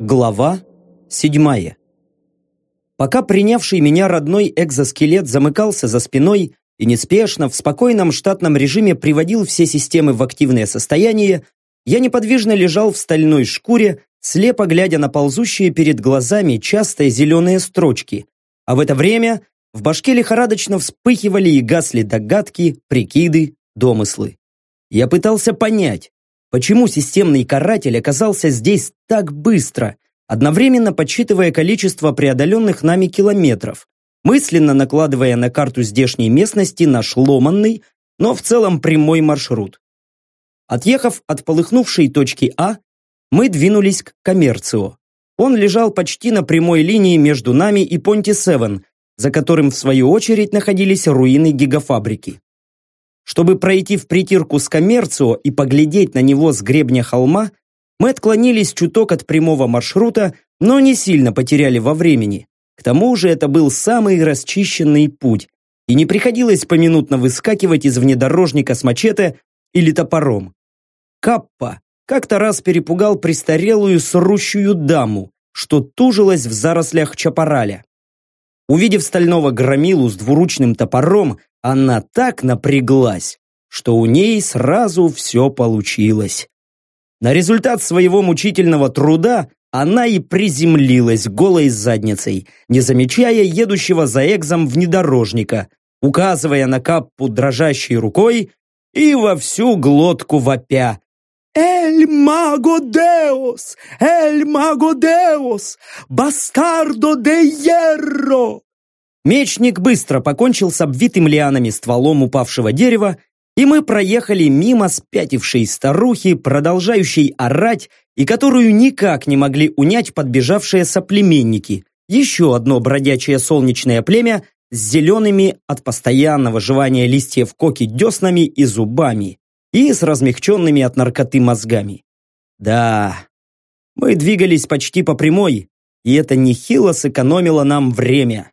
Глава седьмая. Пока принявший меня родной экзоскелет замыкался за спиной и неспешно, в спокойном штатном режиме приводил все системы в активное состояние, я неподвижно лежал в стальной шкуре, слепо глядя на ползущие перед глазами частые зеленые строчки, а в это время в башке лихорадочно вспыхивали и гасли догадки, прикиды, домыслы. Я пытался понять, почему системный каратель оказался здесь так быстро, одновременно подсчитывая количество преодоленных нами километров, мысленно накладывая на карту здешней местности наш ломанный, но в целом прямой маршрут. Отъехав от полыхнувшей точки А, мы двинулись к Коммерцио. Он лежал почти на прямой линии между нами и Понти-Севен, за которым в свою очередь находились руины гигафабрики. Чтобы пройти в притирку с Коммерцио и поглядеть на него с гребня холма, мы отклонились чуток от прямого маршрута, но не сильно потеряли во времени. К тому же это был самый расчищенный путь, и не приходилось поминутно выскакивать из внедорожника с мачете или топором. Каппа как-то раз перепугал престарелую срущую даму, что тужилась в зарослях чапараля. Увидев стального громилу с двуручным топором, она так напряглась, что у ней сразу все получилось. На результат своего мучительного труда она и приземлилась голой задницей, не замечая едущего за экзом внедорожника, указывая на каппу дрожащей рукой и во всю глотку вопя. «Эль маго деос! Эль маго деос! Бастардо де ерро!» Мечник быстро покончил с обвитым лианами стволом упавшего дерева и мы проехали мимо спятившей старухи, продолжающей орать, и которую никак не могли унять подбежавшие соплеменники. Еще одно бродячее солнечное племя с зелеными от постоянного жевания листьев коки деснами и зубами, и с размягченными от наркоты мозгами. Да, мы двигались почти по прямой, и это нехило сэкономило нам время.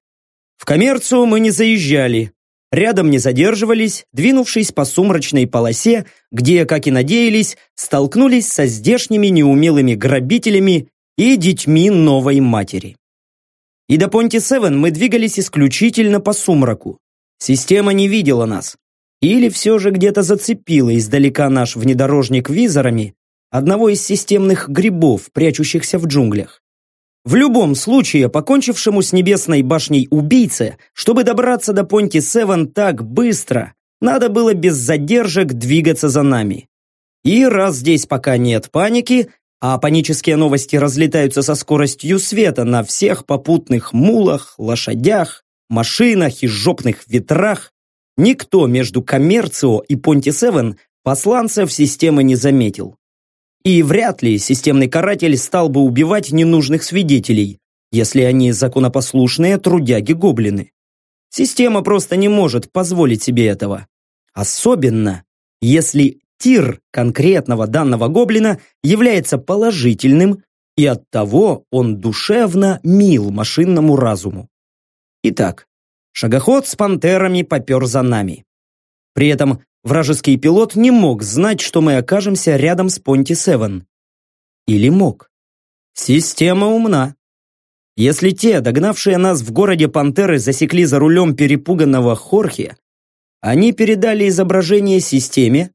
В коммерцию мы не заезжали, Рядом не задерживались, двинувшись по сумрачной полосе, где, как и надеялись, столкнулись со здешними неумелыми грабителями и детьми новой матери. И до Понти-Севен мы двигались исключительно по сумраку. Система не видела нас. Или все же где-то зацепила издалека наш внедорожник визорами одного из системных грибов, прячущихся в джунглях. В любом случае, покончившему с небесной башней убийце, чтобы добраться до Понти-Севен так быстро, надо было без задержек двигаться за нами. И раз здесь пока нет паники, а панические новости разлетаются со скоростью света на всех попутных мулах, лошадях, машинах и жопных ветрах, никто между Коммерцио и Понти-Севен посланцев системы не заметил. И вряд ли системный каратель стал бы убивать ненужных свидетелей, если они законопослушные трудяги-гоблины. Система просто не может позволить себе этого. Особенно, если тир конкретного данного гоблина является положительным, и оттого он душевно мил машинному разуму. Итак, шагоход с пантерами попер за нами. При этом Вражеский пилот не мог знать, что мы окажемся рядом с Понти-Севен. Или мог? Система умна. Если те, догнавшие нас в городе Пантеры, засекли за рулем перепуганного Хорхе, они передали изображение системе,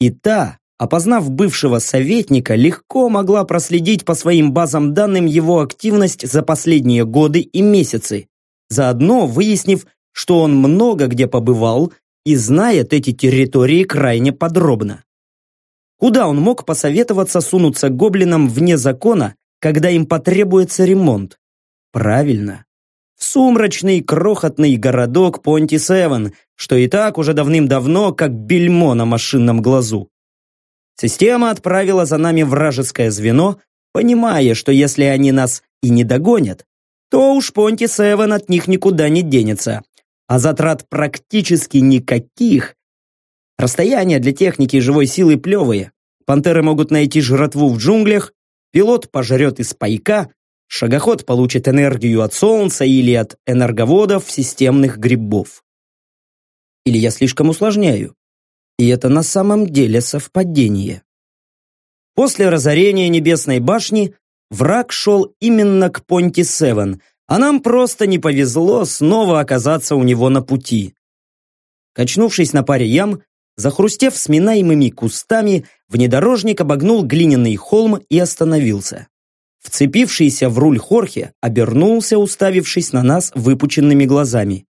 и та, опознав бывшего советника, легко могла проследить по своим базам данным его активность за последние годы и месяцы, заодно выяснив, что он много где побывал и знает эти территории крайне подробно. Куда он мог посоветоваться сунуться гоблинам вне закона, когда им потребуется ремонт? Правильно. В сумрачный крохотный городок Понти-Севен, что и так уже давным-давно как бельмо на машинном глазу. Система отправила за нами вражеское звено, понимая, что если они нас и не догонят, то уж Понти-Севен от них никуда не денется, а затрат практически никаких. Расстояния для техники живой силы плевые. Пантеры могут найти жратву в джунглях, пилот пожрет из пайка, шагоход получит энергию от Солнца или от энерговодов системных грибов. Или я слишком усложняю? И это на самом деле совпадение. После разорения Небесной башни враг шел именно к Понти-Севен, а нам просто не повезло снова оказаться у него на пути. Качнувшись на паре ям, захрустев сминаемыми кустами, внедорожник обогнул глиняный холм и остановился. Вцепившийся в руль Хорхе обернулся, уставившись на нас выпученными глазами.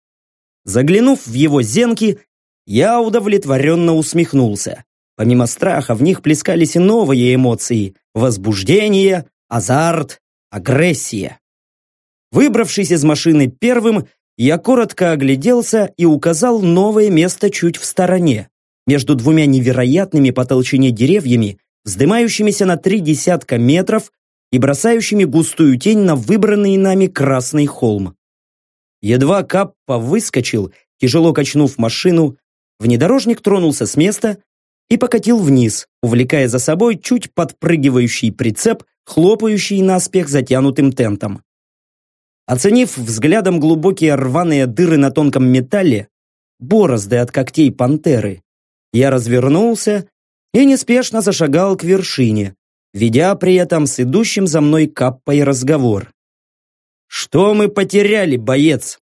Заглянув в его зенки, я удовлетворенно усмехнулся. Помимо страха в них плескались и новые эмоции – возбуждение, азарт, агрессия. Выбравшись из машины первым, я коротко огляделся и указал новое место чуть в стороне, между двумя невероятными по толщине деревьями, вздымающимися на три десятка метров и бросающими густую тень на выбранный нами красный холм. Едва Каппа выскочил, тяжело качнув машину, внедорожник тронулся с места и покатил вниз, увлекая за собой чуть подпрыгивающий прицеп, хлопающий наспех затянутым тентом. Оценив взглядом глубокие рваные дыры на тонком металле, борозды от когтей пантеры, я развернулся и неспешно зашагал к вершине, ведя при этом с идущим за мной каппой разговор. «Что мы потеряли, боец?»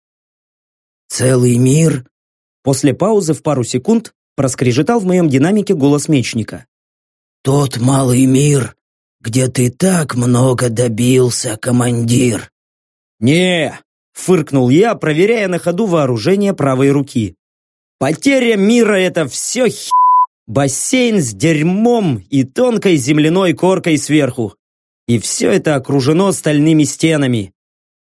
«Целый мир?» После паузы в пару секунд проскрежетал в моем динамике голос мечника. «Тот малый мир, где ты так много добился, командир!» «Не!» – фыркнул я, проверяя на ходу вооружение правой руки. «Потеря мира – это все хи... Бассейн с дерьмом и тонкой земляной коркой сверху. И все это окружено стальными стенами.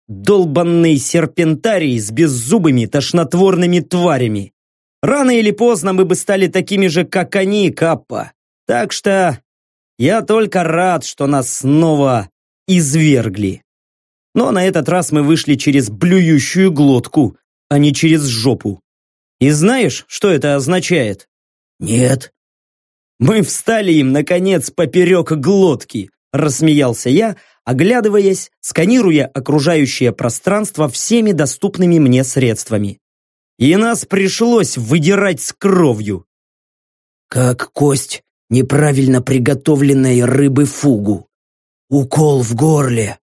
Долбанный серпентарий с беззубыми тошнотворными тварями. Рано или поздно мы бы стали такими же, как они, Каппа. Так что я только рад, что нас снова извергли. Но на этот раз мы вышли через блюющую глотку, а не через жопу. И знаешь, что это означает? Нет. Мы встали им, наконец, поперек глотки, рассмеялся я, оглядываясь, сканируя окружающее пространство всеми доступными мне средствами. И нас пришлось выдирать с кровью. Как кость неправильно приготовленной рыбы фугу. Укол в горле,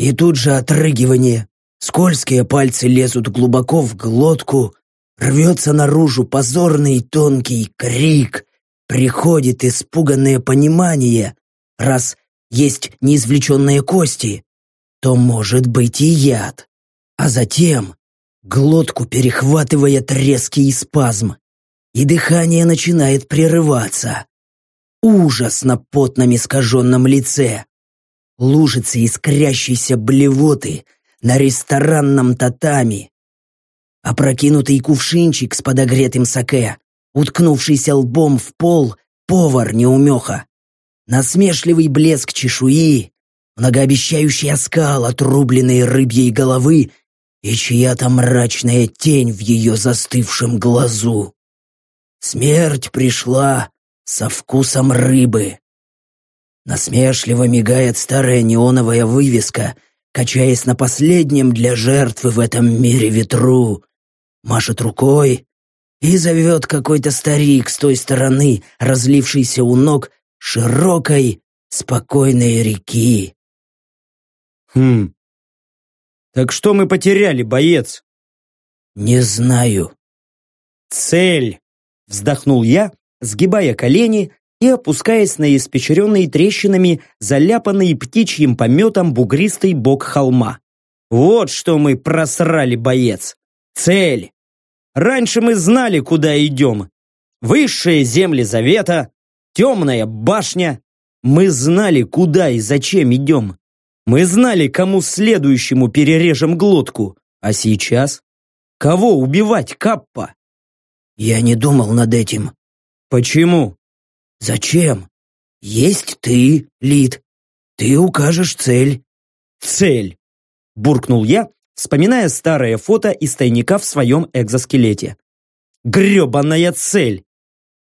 и тут же отрыгивание. Скользкие пальцы лезут глубоко в глотку, рвется наружу позорный тонкий крик. Приходит испуганное понимание, раз есть неизвлеченные кости, то может быть и яд. А затем глотку перехватывает резкий спазм, и дыхание начинает прерываться. Ужас на потном искаженном лице лужицы искрящейся блевоты на ресторанном татами. Опрокинутый кувшинчик с подогретым саке, уткнувшийся лбом в пол повар неумеха. Насмешливый блеск чешуи, многообещающий оскал отрубленной рыбьей головы и чья-то мрачная тень в ее застывшем глазу. Смерть пришла со вкусом рыбы. Насмешливо мигает старая неоновая вывеска, качаясь на последнем для жертвы в этом мире ветру. Машет рукой и зовет какой-то старик с той стороны, разлившийся у ног широкой, спокойной реки. Хм. Так что мы потеряли, боец? Не знаю. Цель, вздохнул я, сгибая колени и опускаясь на испечренный трещинами, заляпанный птичьим пометом бугристый бок холма. Вот что мы просрали, боец. Цель. Раньше мы знали, куда идем. Высшие земли завета, темная башня. Мы знали, куда и зачем идем. Мы знали, кому следующему перережем глотку. А сейчас? Кого убивать, Каппа? Я не думал над этим. Почему? Зачем? Есть ты, Лид. Ты укажешь цель. Цель! Буркнул я, вспоминая старое фото из тайника в своем экзоскелете. Гребаная цель!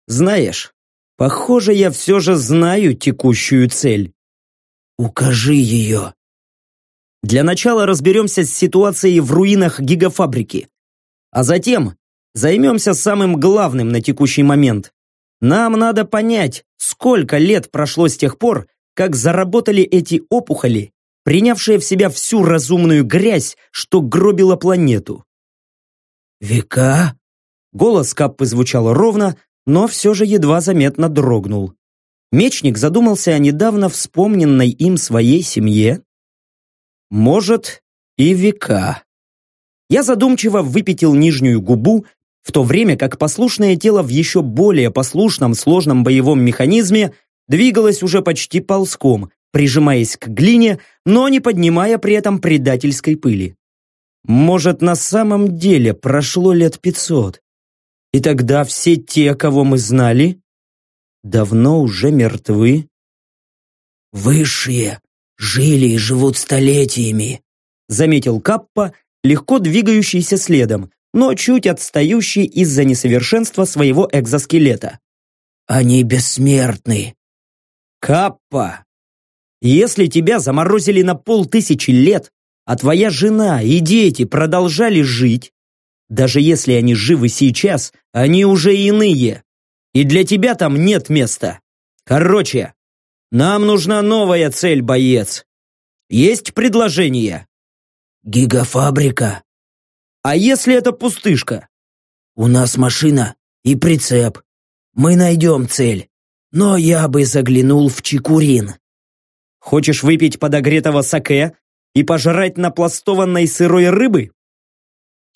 Знаешь, похоже, я все же знаю текущую цель. Укажи ее. Для начала разберемся с ситуацией в руинах гигафабрики. А затем займемся самым главным на текущий момент. Нам надо понять, сколько лет прошло с тех пор, как заработали эти опухоли, принявшие в себя всю разумную грязь, что гробила планету. «Века?» Голос Каппы звучал ровно, но все же едва заметно дрогнул. Мечник задумался о недавно вспомненной им своей семье. Может, и века. Я задумчиво выпятил нижнюю губу, в то время как послушное тело в еще более послушном сложном боевом механизме двигалось уже почти ползком, прижимаясь к глине, но не поднимая при этом предательской пыли. Может, на самом деле прошло лет пятьсот? И тогда все те, кого мы знали, давно уже мертвы. «Высшие жили и живут столетиями», заметил Каппа, легко двигающийся следом, но чуть отстающий из-за несовершенства своего экзоскелета. «Они бессмертны». «Каппа, если тебя заморозили на полтысячи лет, а твоя жена и дети продолжали жить, даже если они живы сейчас, они уже иные. И для тебя там нет места. Короче, нам нужна новая цель, боец. Есть предложение? Гигафабрика. А если это пустышка? У нас машина и прицеп. Мы найдем цель. Но я бы заглянул в Чекурин. Хочешь выпить подогретого саке и пожрать напластованной сырой рыбы?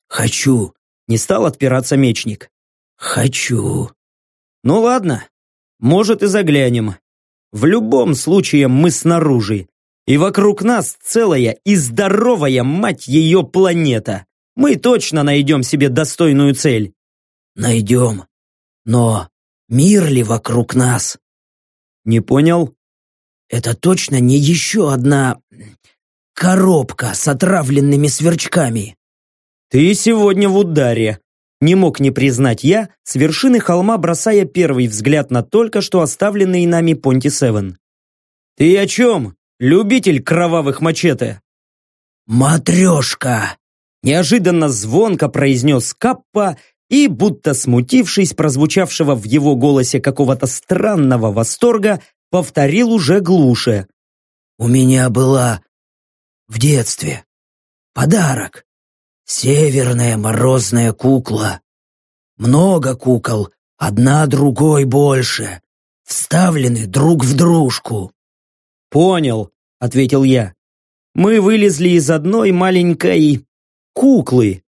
«Хочу!» — не стал отпираться мечник. «Хочу!» «Ну ладно, может и заглянем. В любом случае мы снаружи, и вокруг нас целая и здоровая, мать ее, планета. Мы точно найдем себе достойную цель». «Найдем. Но мир ли вокруг нас?» «Не понял?» «Это точно не еще одна коробка с отравленными сверчками?» «Ты сегодня в ударе!» Не мог не признать я, с вершины холма бросая первый взгляд на только что оставленный нами Понти Севен. «Ты о чем, любитель кровавых мачете?» «Матрешка!» Неожиданно звонко произнес Каппа и, будто смутившись прозвучавшего в его голосе какого-то странного восторга, повторил уже глуше. «У меня была в детстве подарок. Северная морозная кукла. Много кукол, одна другой больше. Вставлены друг в дружку. «Понял», — ответил я. «Мы вылезли из одной маленькой куклы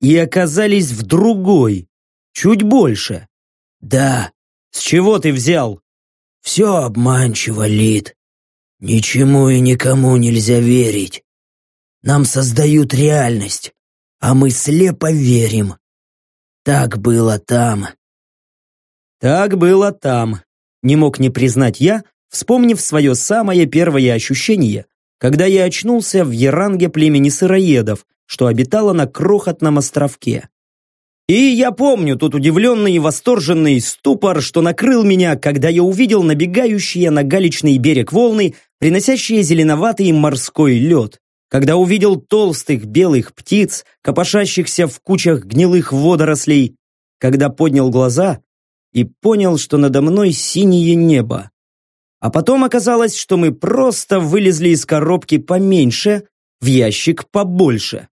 и оказались в другой, чуть больше». «Да». «С чего ты взял?» «Все обманчиво, Лид. Ничему и никому нельзя верить. Нам создают реальность, а мы слепо верим. Так было там. Так было там. Не мог не признать я, вспомнив свое самое первое ощущение, когда я очнулся в Яранге племени сыроедов, что обитало на крохотном островке. И я помню тот удивленный и восторженный ступор, что накрыл меня, когда я увидел набегающие на галечный берег волны, приносящие зеленоватый морской лед когда увидел толстых белых птиц, копошащихся в кучах гнилых водорослей, когда поднял глаза и понял, что надо мной синее небо. А потом оказалось, что мы просто вылезли из коробки поменьше в ящик побольше.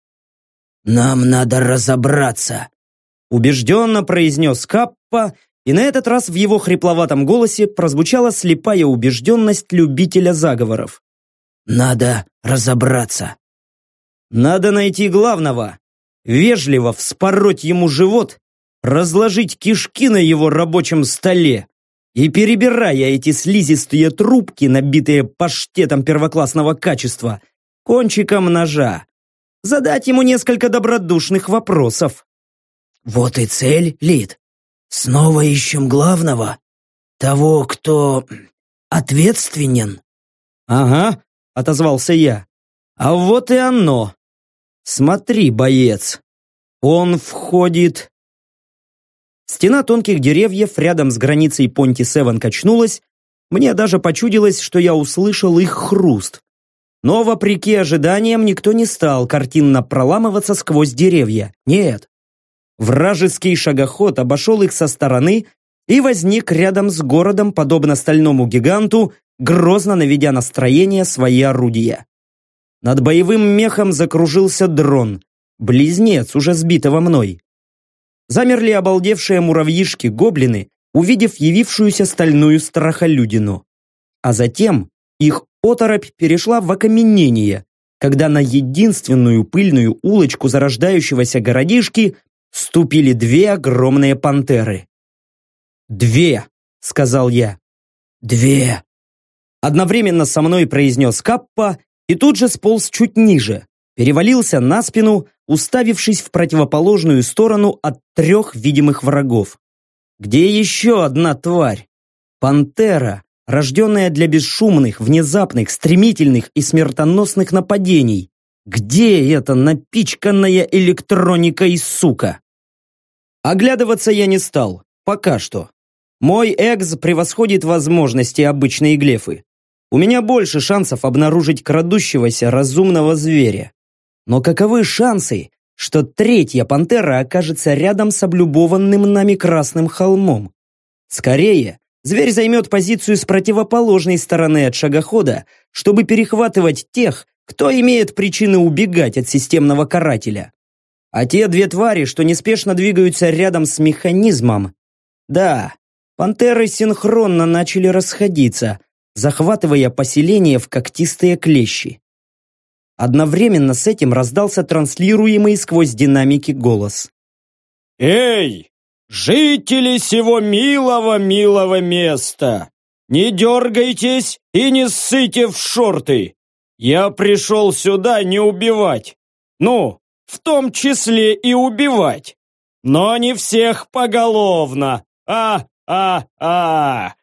«Нам надо разобраться», — убежденно произнес Каппа, и на этот раз в его хрипловатом голосе прозвучала слепая убежденность любителя заговоров. Надо разобраться. Надо найти главного, вежливо вспороть ему живот, разложить кишки на его рабочем столе и, перебирая эти слизистые трубки, набитые паштетом первоклассного качества, кончиком ножа, задать ему несколько добродушных вопросов. Вот и цель, Лид. Снова ищем главного. Того, кто ответственен. Ага, — отозвался я. «А вот и оно! Смотри, боец! Он входит...» Стена тонких деревьев рядом с границей Понти-Севен качнулась, мне даже почудилось, что я услышал их хруст. Но, вопреки ожиданиям, никто не стал картинно проламываться сквозь деревья. Нет. Вражеский шагоход обошел их со стороны и возник рядом с городом, подобно стальному гиганту, грозно наведя настроение свои орудия. Над боевым мехом закружился дрон, близнец, уже сбитого мной. Замерли обалдевшие муравьишки-гоблины, увидев явившуюся стальную страхолюдину. А затем их оторопь перешла в окаменение, когда на единственную пыльную улочку зарождающегося городишки ступили две огромные пантеры. «Две!» — сказал я. «Две!» Одновременно со мной произнес Каппа и тут же сполз чуть ниже, перевалился на спину, уставившись в противоположную сторону от трех видимых врагов. Где еще одна тварь? Пантера, рожденная для бесшумных, внезапных, стремительных и смертоносных нападений. Где эта напичканная электроникой сука? Оглядываться я не стал, пока что. Мой экс превосходит возможности обычной глефы. У меня больше шансов обнаружить крадущегося разумного зверя. Но каковы шансы, что третья пантера окажется рядом с облюбованным нами Красным холмом? Скорее, Зверь займет позицию с противоположной стороны от шагохода, чтобы перехватывать тех, кто имеет причины убегать от системного карателя. А те две твари, что неспешно двигаются рядом с механизмом. Да, пантеры синхронно начали расходиться, захватывая поселение в когтистые клещи. Одновременно с этим раздался транслируемый сквозь динамики голос. «Эй, «Жители сего милого-милого места! Не дергайтесь и не ссыте в шорты! Я пришел сюда не убивать! Ну, в том числе и убивать! Но не всех поголовно! А-а-а!»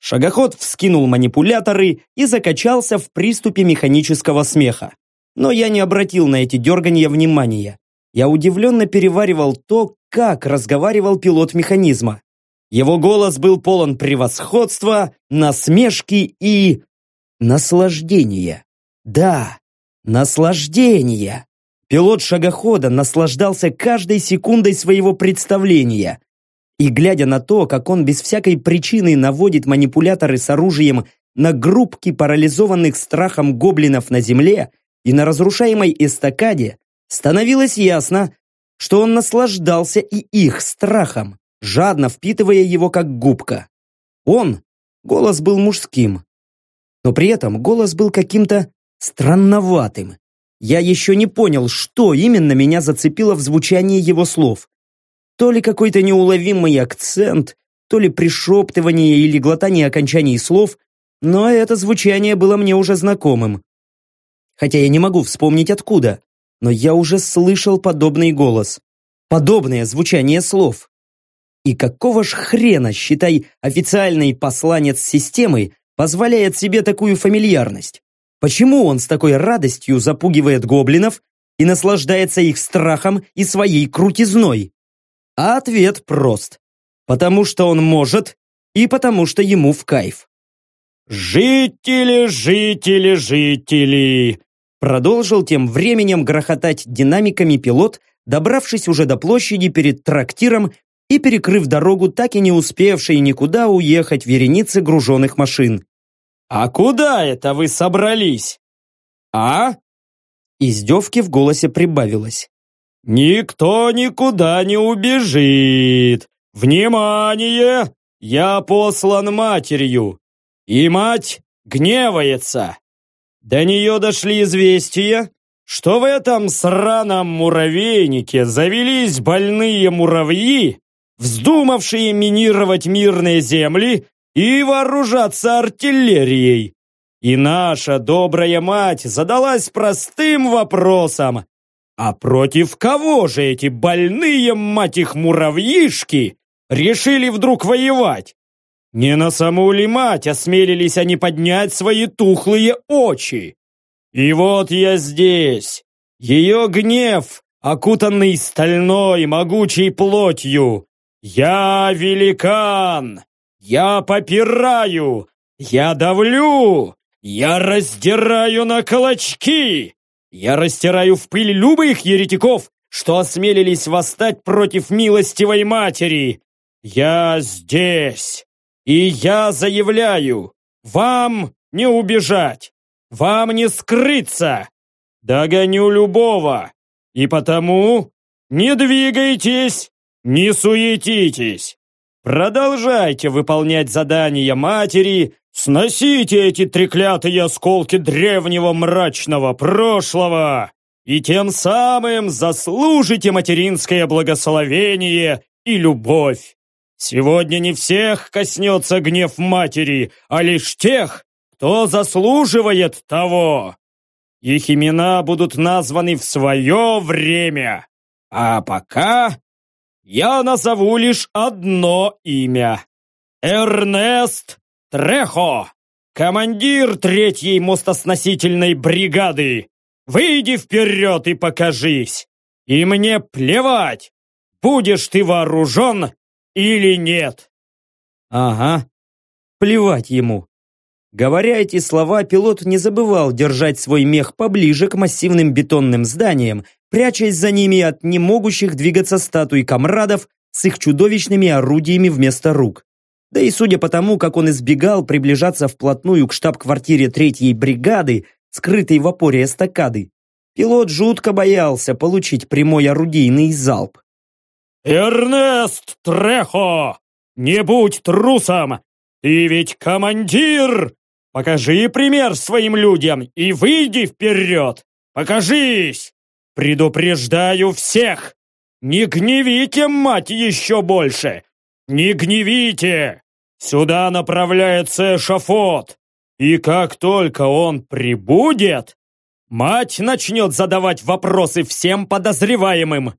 Шагоход вскинул манипуляторы и закачался в приступе механического смеха. Но я не обратил на эти дергания внимания. Я удивленно переваривал то, как разговаривал пилот механизма. Его голос был полон превосходства, насмешки и... наслаждения. Да, наслаждения. Пилот шагохода наслаждался каждой секундой своего представления. И глядя на то, как он без всякой причины наводит манипуляторы с оружием на группки парализованных страхом гоблинов на земле и на разрушаемой эстакаде, становилось ясно, что он наслаждался и их страхом, жадно впитывая его как губка. Он, голос был мужским, но при этом голос был каким-то странноватым. Я еще не понял, что именно меня зацепило в звучании его слов. То ли какой-то неуловимый акцент, то ли пришептывание или глотание окончаний слов, но это звучание было мне уже знакомым. Хотя я не могу вспомнить откуда но я уже слышал подобный голос, подобное звучание слов. И какого ж хрена, считай, официальный посланец системы позволяет себе такую фамильярность? Почему он с такой радостью запугивает гоблинов и наслаждается их страхом и своей крутизной? А ответ прост. Потому что он может и потому что ему в кайф. «Жители, жители, жители!» Продолжил тем временем грохотать динамиками пилот, добравшись уже до площади перед трактиром и перекрыв дорогу, так и не успевшей никуда уехать вереницы груженных машин. «А куда это вы собрались? А?» Издевки в голосе прибавилось. «Никто никуда не убежит! Внимание! Я послан матерью, и мать гневается!» До нее дошли известия, что в этом сраном муравейнике завелись больные муравьи, вздумавшие минировать мирные земли и вооружаться артиллерией. И наша добрая мать задалась простым вопросом, а против кого же эти больные, мать их, муравьишки решили вдруг воевать? Не на саму ли мать осмелились они поднять свои тухлые очи? И вот я здесь. Ее гнев, окутанный стальной могучей плотью. Я великан. Я попираю. Я давлю. Я раздираю на клочки! Я растираю в пыль любых еретиков, что осмелились восстать против милостивой матери. Я здесь, и я заявляю, вам не убежать, вам не скрыться. Догоню любого, и потому не двигайтесь, не суетитесь. Продолжайте выполнять задания матери, сносите эти треклятые осколки древнего мрачного прошлого и тем самым заслужите материнское благословение и любовь. Сегодня не всех коснется гнев матери, а лишь тех, кто заслуживает того. Их имена будут названы в свое время. А пока я назову лишь одно имя. Эрнест Трехо, командир третьей мостосносительной бригады. Выйди вперед и покажись. И мне плевать, будешь ты вооружен или нет. Ага, плевать ему. Говоря эти слова, пилот не забывал держать свой мех поближе к массивным бетонным зданиям, прячась за ними от не могущих двигаться статуй комрадов с их чудовищными орудиями вместо рук. Да и судя по тому, как он избегал приближаться вплотную к штаб-квартире третьей бригады, скрытой в опоре эстакады, пилот жутко боялся получить прямой орудийный залп. «Эрнест Трехо! Не будь трусом! Ты ведь командир! Покажи пример своим людям и выйди вперед! Покажись! Предупреждаю всех! Не гневите, мать, еще больше! Не гневите! Сюда направляется эшафот! И как только он прибудет, мать начнет задавать вопросы всем подозреваемым.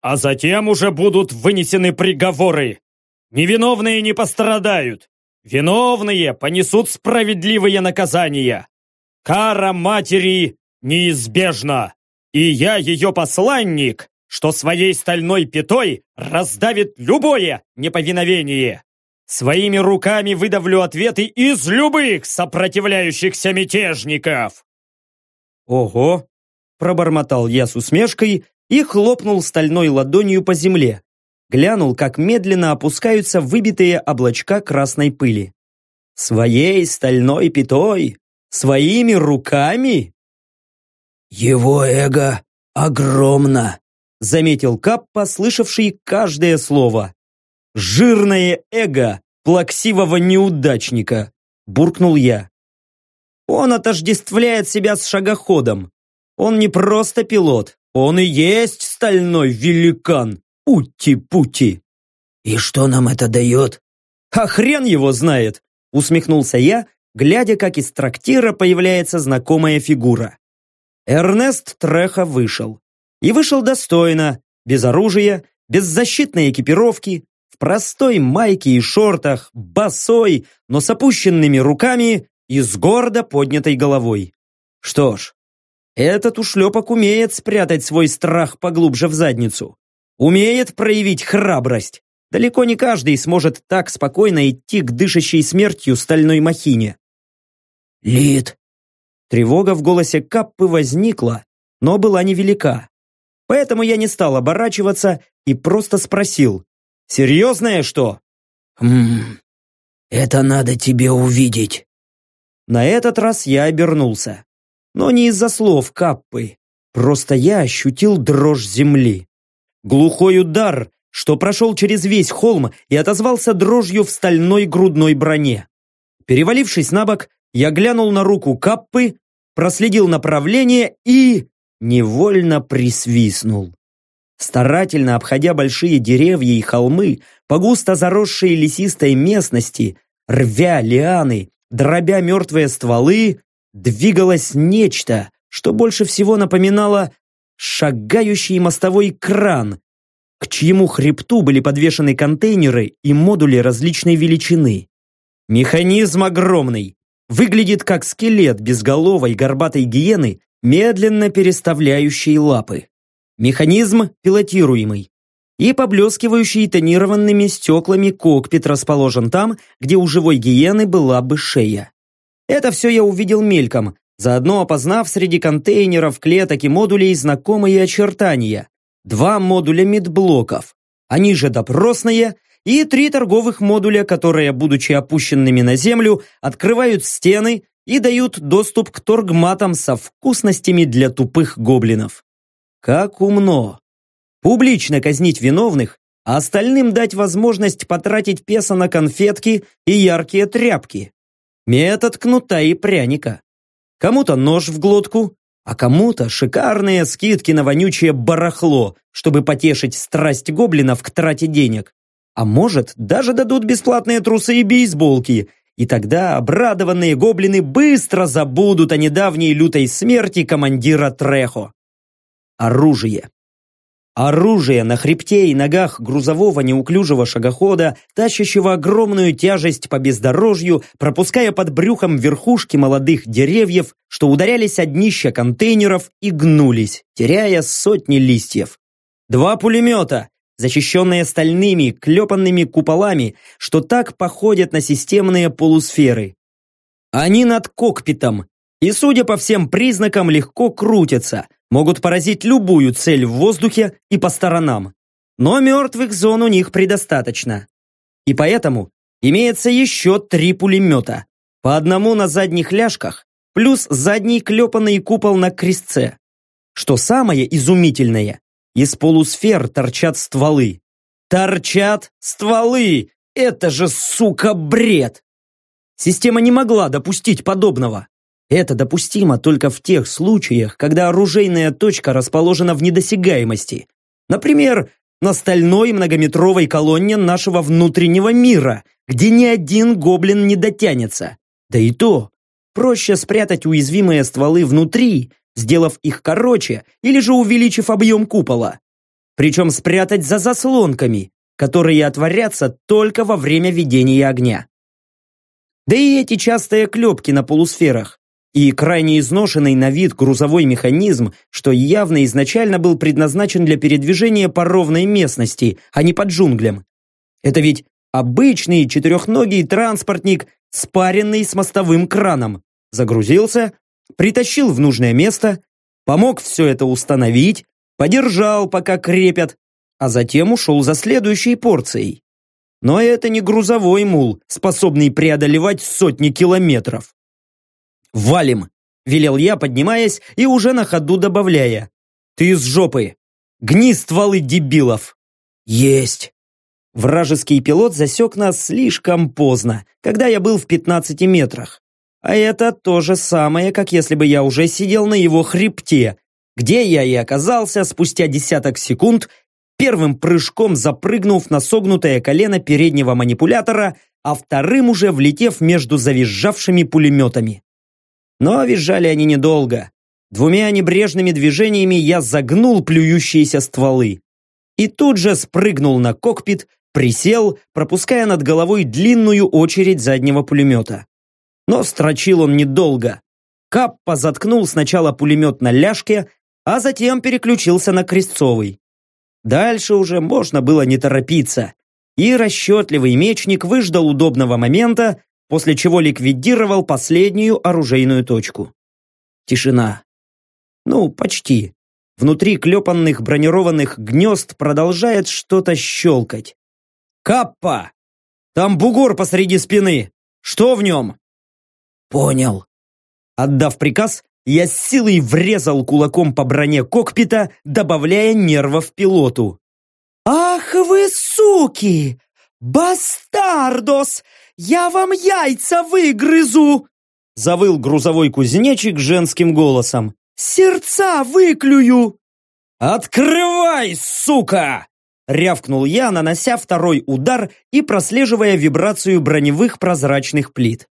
А затем уже будут вынесены приговоры. Невиновные не пострадают. Виновные понесут справедливые наказания. Кара матери неизбежна и я ее посланник, что своей стальной пятой раздавит любое неповиновение. Своими руками выдавлю ответы из любых сопротивляющихся мятежников. Ого! Пробормотал я с усмешкой и хлопнул стальной ладонью по земле. Глянул, как медленно опускаются выбитые облачка красной пыли. Своей стальной пятой? Своими руками? «Его эго огромно», — заметил Каппа, слышавший каждое слово. «Жирное эго плаксивого неудачника», — буркнул я. Он отождествляет себя с шагоходом. Он не просто пилот, он и есть стальной великан. Ути-пути. «И что нам это дает?» «А хрен его знает!» усмехнулся я, глядя, как из трактира появляется знакомая фигура. Эрнест Треха вышел. И вышел достойно, без оружия, без защитной экипировки, в простой майке и шортах, босой, но с опущенными руками и с гордо поднятой головой. Что ж, этот ушлепок умеет спрятать свой страх поглубже в задницу. Умеет проявить храбрость. Далеко не каждый сможет так спокойно идти к дышащей смертью стальной махине. «Лид, Тревога в голосе Каппы возникла, но была невелика. Поэтому я не стал оборачиваться и просто спросил. «Серьезное что?» «Хм, это надо тебе увидеть». На этот раз я обернулся. Но не из-за слов Каппы. Просто я ощутил дрожь земли. Глухой удар, что прошел через весь холм и отозвался дрожью в стальной грудной броне. Перевалившись на бок, я глянул на руку Каппы, проследил направление и... невольно присвистнул. Старательно обходя большие деревья и холмы, по густо заросшей лесистой местности, рвя лианы, дробя мертвые стволы, двигалось нечто, что больше всего напоминало шагающий мостовой кран, к чьему хребту были подвешены контейнеры и модули различной величины. Механизм огромный, выглядит как скелет безголовой горбатой гиены, медленно переставляющей лапы. Механизм пилотируемый и поблескивающий тонированными стеклами кокпит расположен там, где у живой гиены была бы шея. Это все я увидел мельком, заодно опознав среди контейнеров, клеток и модулей знакомые очертания. Два модуля медблоков, они же допросные, и три торговых модуля, которые, будучи опущенными на землю, открывают стены и дают доступ к торгматам со вкусностями для тупых гоблинов. Как умно! Публично казнить виновных, а остальным дать возможность потратить песо на конфетки и яркие тряпки. Метод кнута и пряника. Кому-то нож в глотку, а кому-то шикарные скидки на вонючее барахло, чтобы потешить страсть гоблинов к трате денег. А может, даже дадут бесплатные трусы и бейсболки, и тогда обрадованные гоблины быстро забудут о недавней лютой смерти командира Трехо. Оружие. Оружие на хребте и ногах грузового неуклюжего шагохода, тащащего огромную тяжесть по бездорожью, пропуская под брюхом верхушки молодых деревьев, что ударялись о днища контейнеров и гнулись, теряя сотни листьев. Два пулемета, защищенные стальными, клепанными куполами, что так походят на системные полусферы. Они над кокпитом, и, судя по всем признакам, легко крутятся, могут поразить любую цель в воздухе и по сторонам. Но мертвых зон у них предостаточно. И поэтому имеется еще три пулемета, по одному на задних ляжках, плюс задний клепанный купол на крестце. Что самое изумительное, из полусфер торчат стволы. Торчат стволы! Это же, сука, бред! Система не могла допустить подобного. Это допустимо только в тех случаях, когда оружейная точка расположена в недосягаемости. Например, на стальной многометровой колонне нашего внутреннего мира, где ни один гоблин не дотянется. Да и то, проще спрятать уязвимые стволы внутри, сделав их короче или же увеличив объем купола. Причем спрятать за заслонками, которые отворятся только во время ведения огня. Да и эти частые клепки на полусферах и крайне изношенный на вид грузовой механизм, что явно изначально был предназначен для передвижения по ровной местности, а не под джунглям. Это ведь обычный четырехногий транспортник, спаренный с мостовым краном. Загрузился, притащил в нужное место, помог все это установить, подержал, пока крепят, а затем ушел за следующей порцией. Но это не грузовой мул, способный преодолевать сотни километров. «Валим!» – велел я, поднимаясь и уже на ходу добавляя. «Ты из жопы! Гни стволы дебилов!» «Есть!» Вражеский пилот засек нас слишком поздно, когда я был в 15 метрах. А это то же самое, как если бы я уже сидел на его хребте, где я и оказался спустя десяток секунд, первым прыжком запрыгнув на согнутое колено переднего манипулятора, а вторым уже влетев между завизжавшими пулеметами. Но визжали они недолго. Двумя небрежными движениями я загнул плюющиеся стволы. И тут же спрыгнул на кокпит, присел, пропуская над головой длинную очередь заднего пулемета. Но строчил он недолго. Каппа заткнул сначала пулемет на ляжке, а затем переключился на крестцовый. Дальше уже можно было не торопиться. И расчетливый мечник выждал удобного момента, после чего ликвидировал последнюю оружейную точку. Тишина. Ну, почти. Внутри клепанных бронированных гнезд продолжает что-то щелкать. «Каппа! Там бугор посреди спины! Что в нем?» «Понял». Отдав приказ, я с силой врезал кулаком по броне кокпита, добавляя нервов пилоту. «Ах вы суки! Бастардос! «Я вам яйца выгрызу!» Завыл грузовой кузнечик женским голосом. «Сердца выклюю!» «Открывай, сука!» Рявкнул я, нанося второй удар и прослеживая вибрацию броневых прозрачных плит.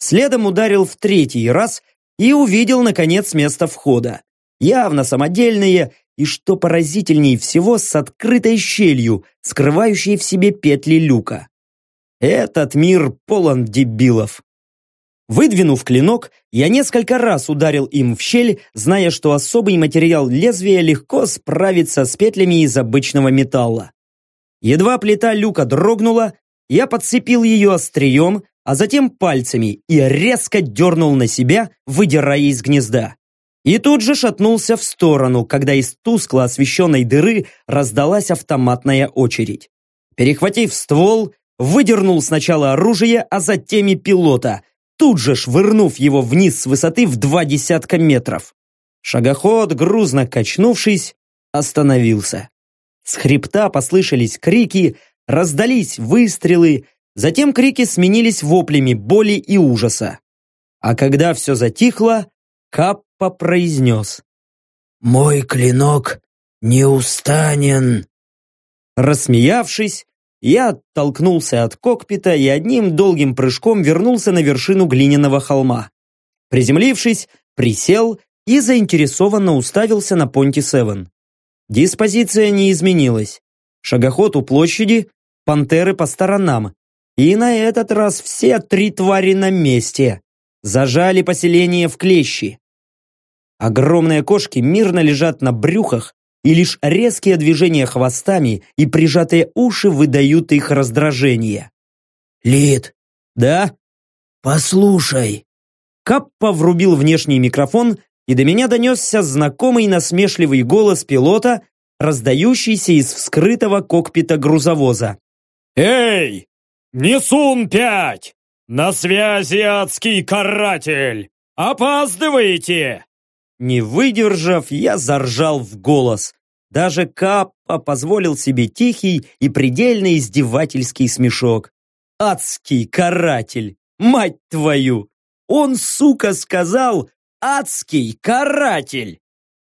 Следом ударил в третий раз и увидел, наконец, место входа. Явно самодельное и, что поразительней всего, с открытой щелью, скрывающей в себе петли люка. Этот мир полон дебилов. Выдвинув клинок, я несколько раз ударил им в щель, зная, что особый материал лезвия легко справится с петлями из обычного металла. Едва плита люка дрогнула, я подцепил ее острием, а затем пальцами и резко дернул на себя, выдирая из гнезда. И тут же шатнулся в сторону, когда из тускло освещенной дыры раздалась автоматная очередь. Перехватив ствол, выдернул сначала оружие, а затем и пилота, тут же швырнув его вниз с высоты в два десятка метров. Шагоход, грузно качнувшись, остановился. С хребта послышались крики, раздались выстрелы, затем крики сменились воплями боли и ужаса. А когда все затихло, Каппа произнес. «Мой клинок не устанен». Рассмеявшись, я оттолкнулся от кокпита и одним долгим прыжком вернулся на вершину глиняного холма. Приземлившись, присел и заинтересованно уставился на Понти Севен. Диспозиция не изменилась. Шагоход у площади, пантеры по сторонам. И на этот раз все три твари на месте. Зажали поселение в клещи. Огромные кошки мирно лежат на брюхах, и лишь резкие движения хвостами и прижатые уши выдают их раздражение. «Лид!» «Да?» «Послушай!» Каппа врубил внешний микрофон и до меня донесся знакомый насмешливый голос пилота, раздающийся из вскрытого кокпита грузовоза. «Эй! Несун-5! На связи адский каратель! Опаздываете!» Не выдержав, я заржал в голос. Даже Каппа позволил себе тихий и предельно издевательский смешок. «Адский каратель! Мать твою! Он, сука, сказал, адский каратель!»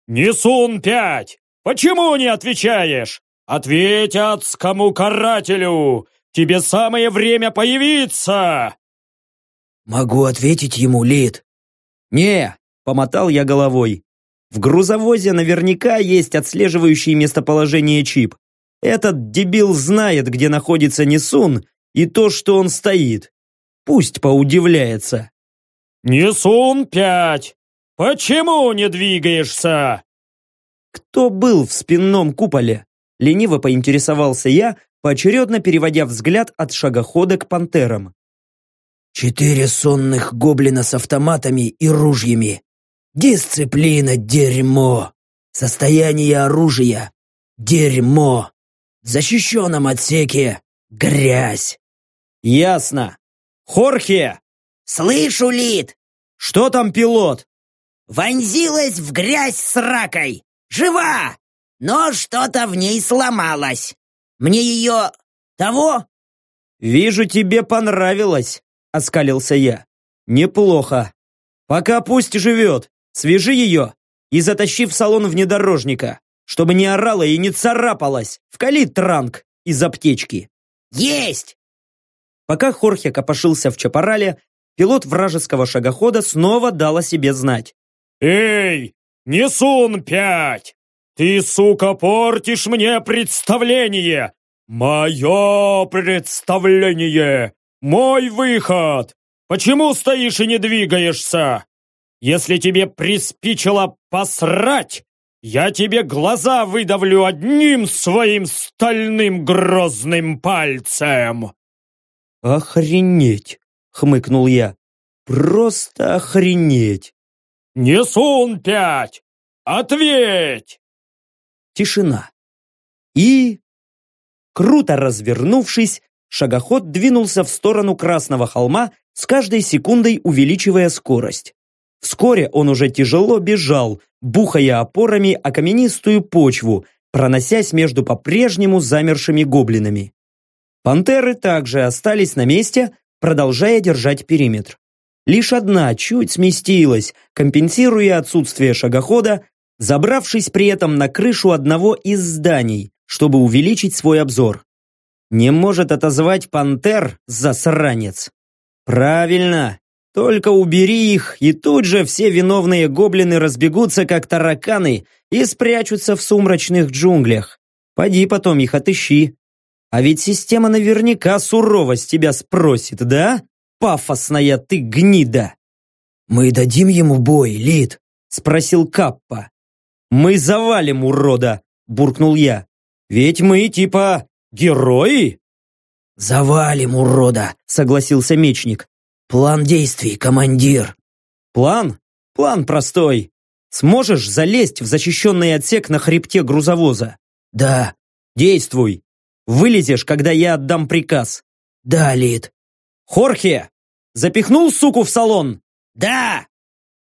«Несун-5! Почему не отвечаешь? Ответь адскому карателю! Тебе самое время появиться!» «Могу ответить ему, Лид?» «Не!» — помотал я головой. «В грузовозе наверняка есть отслеживающий местоположение чип. Этот дебил знает, где находится Несун и то, что он стоит. Пусть поудивляется». «Несун-5! Почему не двигаешься?» «Кто был в спинном куполе?» Лениво поинтересовался я, поочередно переводя взгляд от шагохода к пантерам. «Четыре сонных гоблина с автоматами и ружьями. Дисциплина – дерьмо. Состояние оружия – дерьмо. В защищенном отсеке – грязь». «Ясно. Хорхе!» «Слышу, Лид! Что там пилот?» Вонзилась в грязь с ракой! Жива! Но что-то в ней сломалось. Мне ее... того?» «Вижу, тебе понравилось», — оскалился я. «Неплохо. Пока пусть живет. Свяжи ее и затащи в салон внедорожника, чтобы не орала и не царапалась. Вкали транк из аптечки». «Есть!» Пока Хорхе копошился в чапарале, пилот вражеского шагохода снова дал о себе знать. «Эй, Несун-5! Ты, сука, портишь мне представление! Мое представление! Мой выход! Почему стоишь и не двигаешься? Если тебе приспичило посрать, я тебе глаза выдавлю одним своим стальным грозным пальцем!» «Охренеть!» — хмыкнул я. «Просто охренеть!» «Несун-5! Ответь!» Тишина. И... Круто развернувшись, шагоход двинулся в сторону Красного холма, с каждой секундой увеличивая скорость. Вскоре он уже тяжело бежал, бухая опорами о каменистую почву, проносясь между по-прежнему замершими гоблинами. Пантеры также остались на месте, продолжая держать периметр. Лишь одна чуть сместилась, компенсируя отсутствие шагохода, забравшись при этом на крышу одного из зданий, чтобы увеличить свой обзор. Не может отозвать пантер, засранец. Правильно, только убери их, и тут же все виновные гоблины разбегутся, как тараканы, и спрячутся в сумрачных джунглях. Поди потом их отыщи. А ведь система наверняка сурово с тебя спросит, да? Пафосная ты гнида!» «Мы дадим ему бой, Лид?» — спросил Каппа. «Мы завалим урода!» — буркнул я. «Ведь мы типа герои?» «Завалим, урода!» — согласился мечник. «План действий, командир!» «План? План простой. Сможешь залезть в защищенный отсек на хребте грузовоза?» «Да». «Действуй. Вылезешь, когда я отдам приказ». «Да, Лид». «Хорхе! Запихнул суку в салон?» «Да!»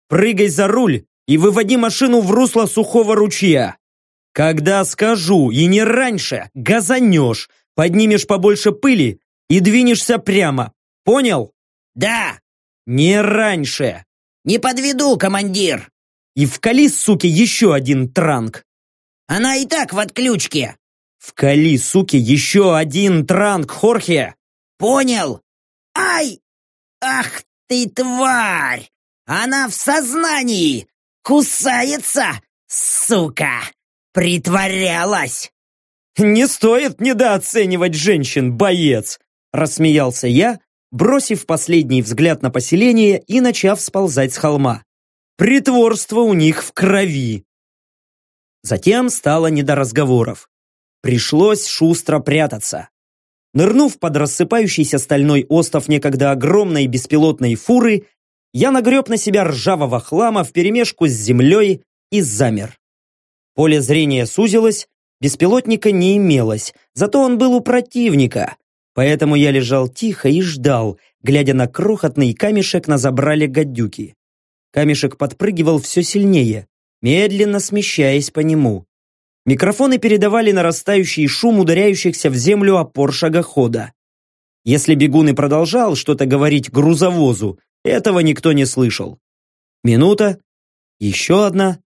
«Прыгай за руль и выводи машину в русло сухого ручья. Когда скажу, и не раньше, газанешь, поднимешь побольше пыли и двинешься прямо. Понял? «Да!» Не раньше. «Не подведу, командир!» И вкали, суки, еще один транк. Она и так в отключке!» Вкали, суки, еще один транк, Хорхе. «Понял!» «Ай! Ах ты, тварь! Она в сознании! Кусается, сука! Притворялась!» «Не стоит недооценивать женщин, боец!» Рассмеялся я, бросив последний взгляд на поселение и начав сползать с холма. Притворство у них в крови. Затем стало не до разговоров. Пришлось шустро прятаться. Нырнув под рассыпающийся стальной остов некогда огромной беспилотной фуры, я нагреб на себя ржавого хлама вперемешку с землей и замер. Поле зрения сузилось, беспилотника не имелось, зато он был у противника, поэтому я лежал тихо и ждал, глядя на крохотный камешек на забрале гадюки. Камешек подпрыгивал все сильнее, медленно смещаясь по нему. Микрофоны передавали нарастающий шум ударяющихся в землю опор шагохода. Если бегун и продолжал что-то говорить грузовозу, этого никто не слышал. Минута, еще одна.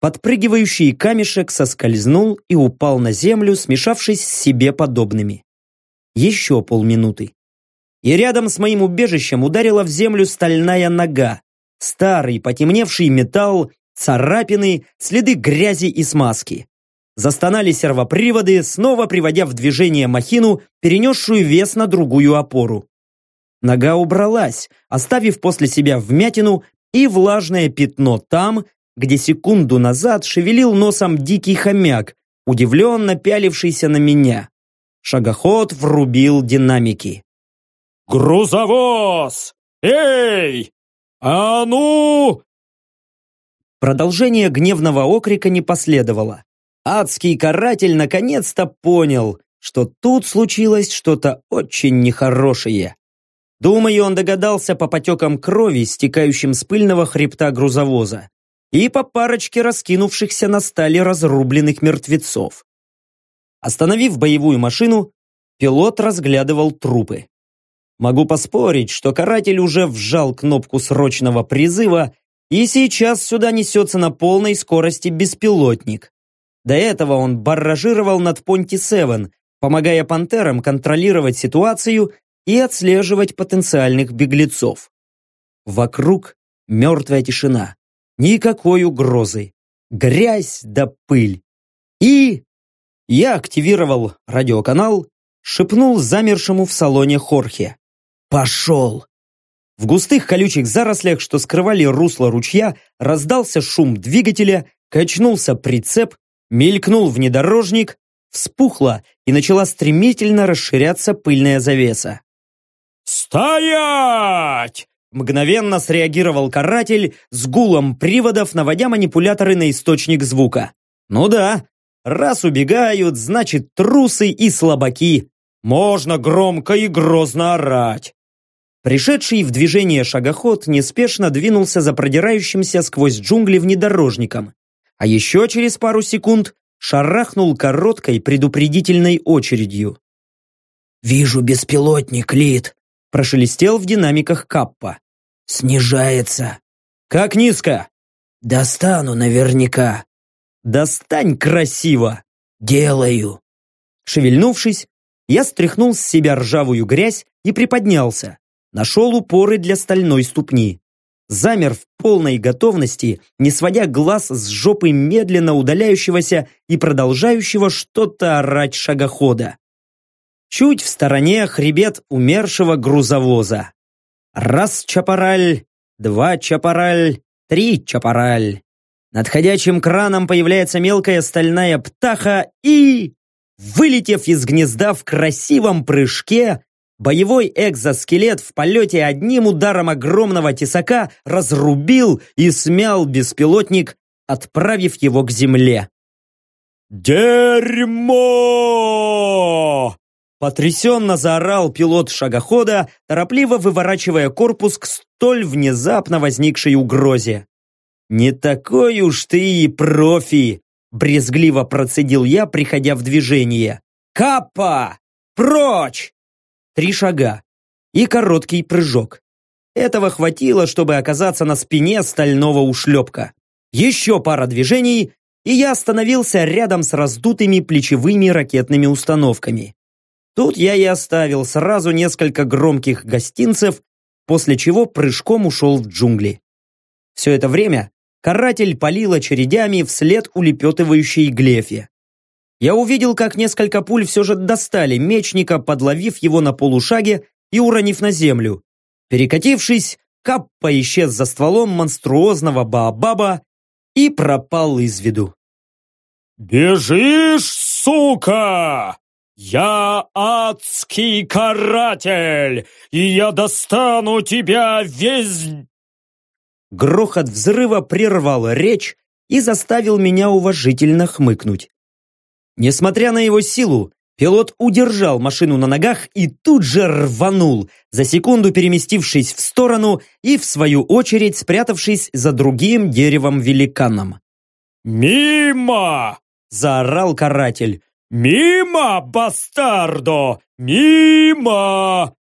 Подпрыгивающий камешек соскользнул и упал на землю, смешавшись с себе подобными. Еще полминуты. И рядом с моим убежищем ударила в землю стальная нога. Старый, потемневший металл, царапины, следы грязи и смазки. Застонали сервоприводы, снова приводя в движение махину, перенесшую вес на другую опору. Нога убралась, оставив после себя вмятину и влажное пятно там, где секунду назад шевелил носом дикий хомяк, удивленно пялившийся на меня. Шагоход врубил динамики. «Грузовоз! Эй! А ну!» Продолжение гневного окрика не последовало. Адский каратель наконец-то понял, что тут случилось что-то очень нехорошее. Думаю, он догадался по потекам крови, стекающим с пыльного хребта грузовоза, и по парочке раскинувшихся на стале разрубленных мертвецов. Остановив боевую машину, пилот разглядывал трупы. Могу поспорить, что каратель уже вжал кнопку срочного призыва, и сейчас сюда несется на полной скорости беспилотник. До этого он барражировал над Понти-Севен, помогая пантерам контролировать ситуацию и отслеживать потенциальных беглецов. Вокруг мертвая тишина. Никакой угрозы. Грязь да пыль. И я активировал радиоканал, шепнул замершему в салоне Хорхе. «Пошел!» В густых колючих зарослях, что скрывали русло ручья, раздался шум двигателя, качнулся прицеп, мелькнул внедорожник, вспухла и начала стремительно расширяться пыльная завеса. «Стоять!» Мгновенно среагировал каратель с гулом приводов, наводя манипуляторы на источник звука. Ну да, раз убегают, значит трусы и слабаки. Можно громко и грозно орать. Пришедший в движение шагоход неспешно двинулся за продирающимся сквозь джунгли внедорожником а еще через пару секунд шарахнул короткой предупредительной очередью. «Вижу беспилотник, Лид», – прошелестел в динамиках Каппа. «Снижается». «Как низко?» «Достану наверняка». «Достань красиво». «Делаю». Шевельнувшись, я стряхнул с себя ржавую грязь и приподнялся. Нашел упоры для стальной ступни замер в полной готовности, не сводя глаз с жопы медленно удаляющегося и продолжающего что-то орать шагохода. Чуть в стороне хребет умершего грузовоза. Раз чапараль, два чапараль, три чапараль. Над ходячим краном появляется мелкая стальная птаха и, вылетев из гнезда в красивом прыжке, боевой экзоскелет в полете одним ударом огромного тесака разрубил и смял беспилотник, отправив его к земле. «Дерьмо!» Потрясенно заорал пилот шагохода, торопливо выворачивая корпус к столь внезапно возникшей угрозе. «Не такой уж ты и профи!» Брезгливо процедил я, приходя в движение. «Каппа! Прочь!» Три шага и короткий прыжок. Этого хватило, чтобы оказаться на спине стального ушлепка. Еще пара движений, и я остановился рядом с раздутыми плечевыми ракетными установками. Тут я и оставил сразу несколько громких гостинцев, после чего прыжком ушел в джунгли. Все это время каратель палил очередями вслед улепетывающей глефе. Я увидел, как несколько пуль все же достали мечника, подловив его на полушаге и уронив на землю. Перекатившись, Каппа исчез за стволом монструозного Баобаба и пропал из виду. «Бежишь, сука! Я адский каратель, и я достану тебя весь...» Грохот взрыва прервал речь и заставил меня уважительно хмыкнуть. Несмотря на его силу, пилот удержал машину на ногах и тут же рванул, за секунду переместившись в сторону и, в свою очередь, спрятавшись за другим деревом-великаном. «Мимо!» – заорал каратель. «Мимо, бастардо! Мимо!»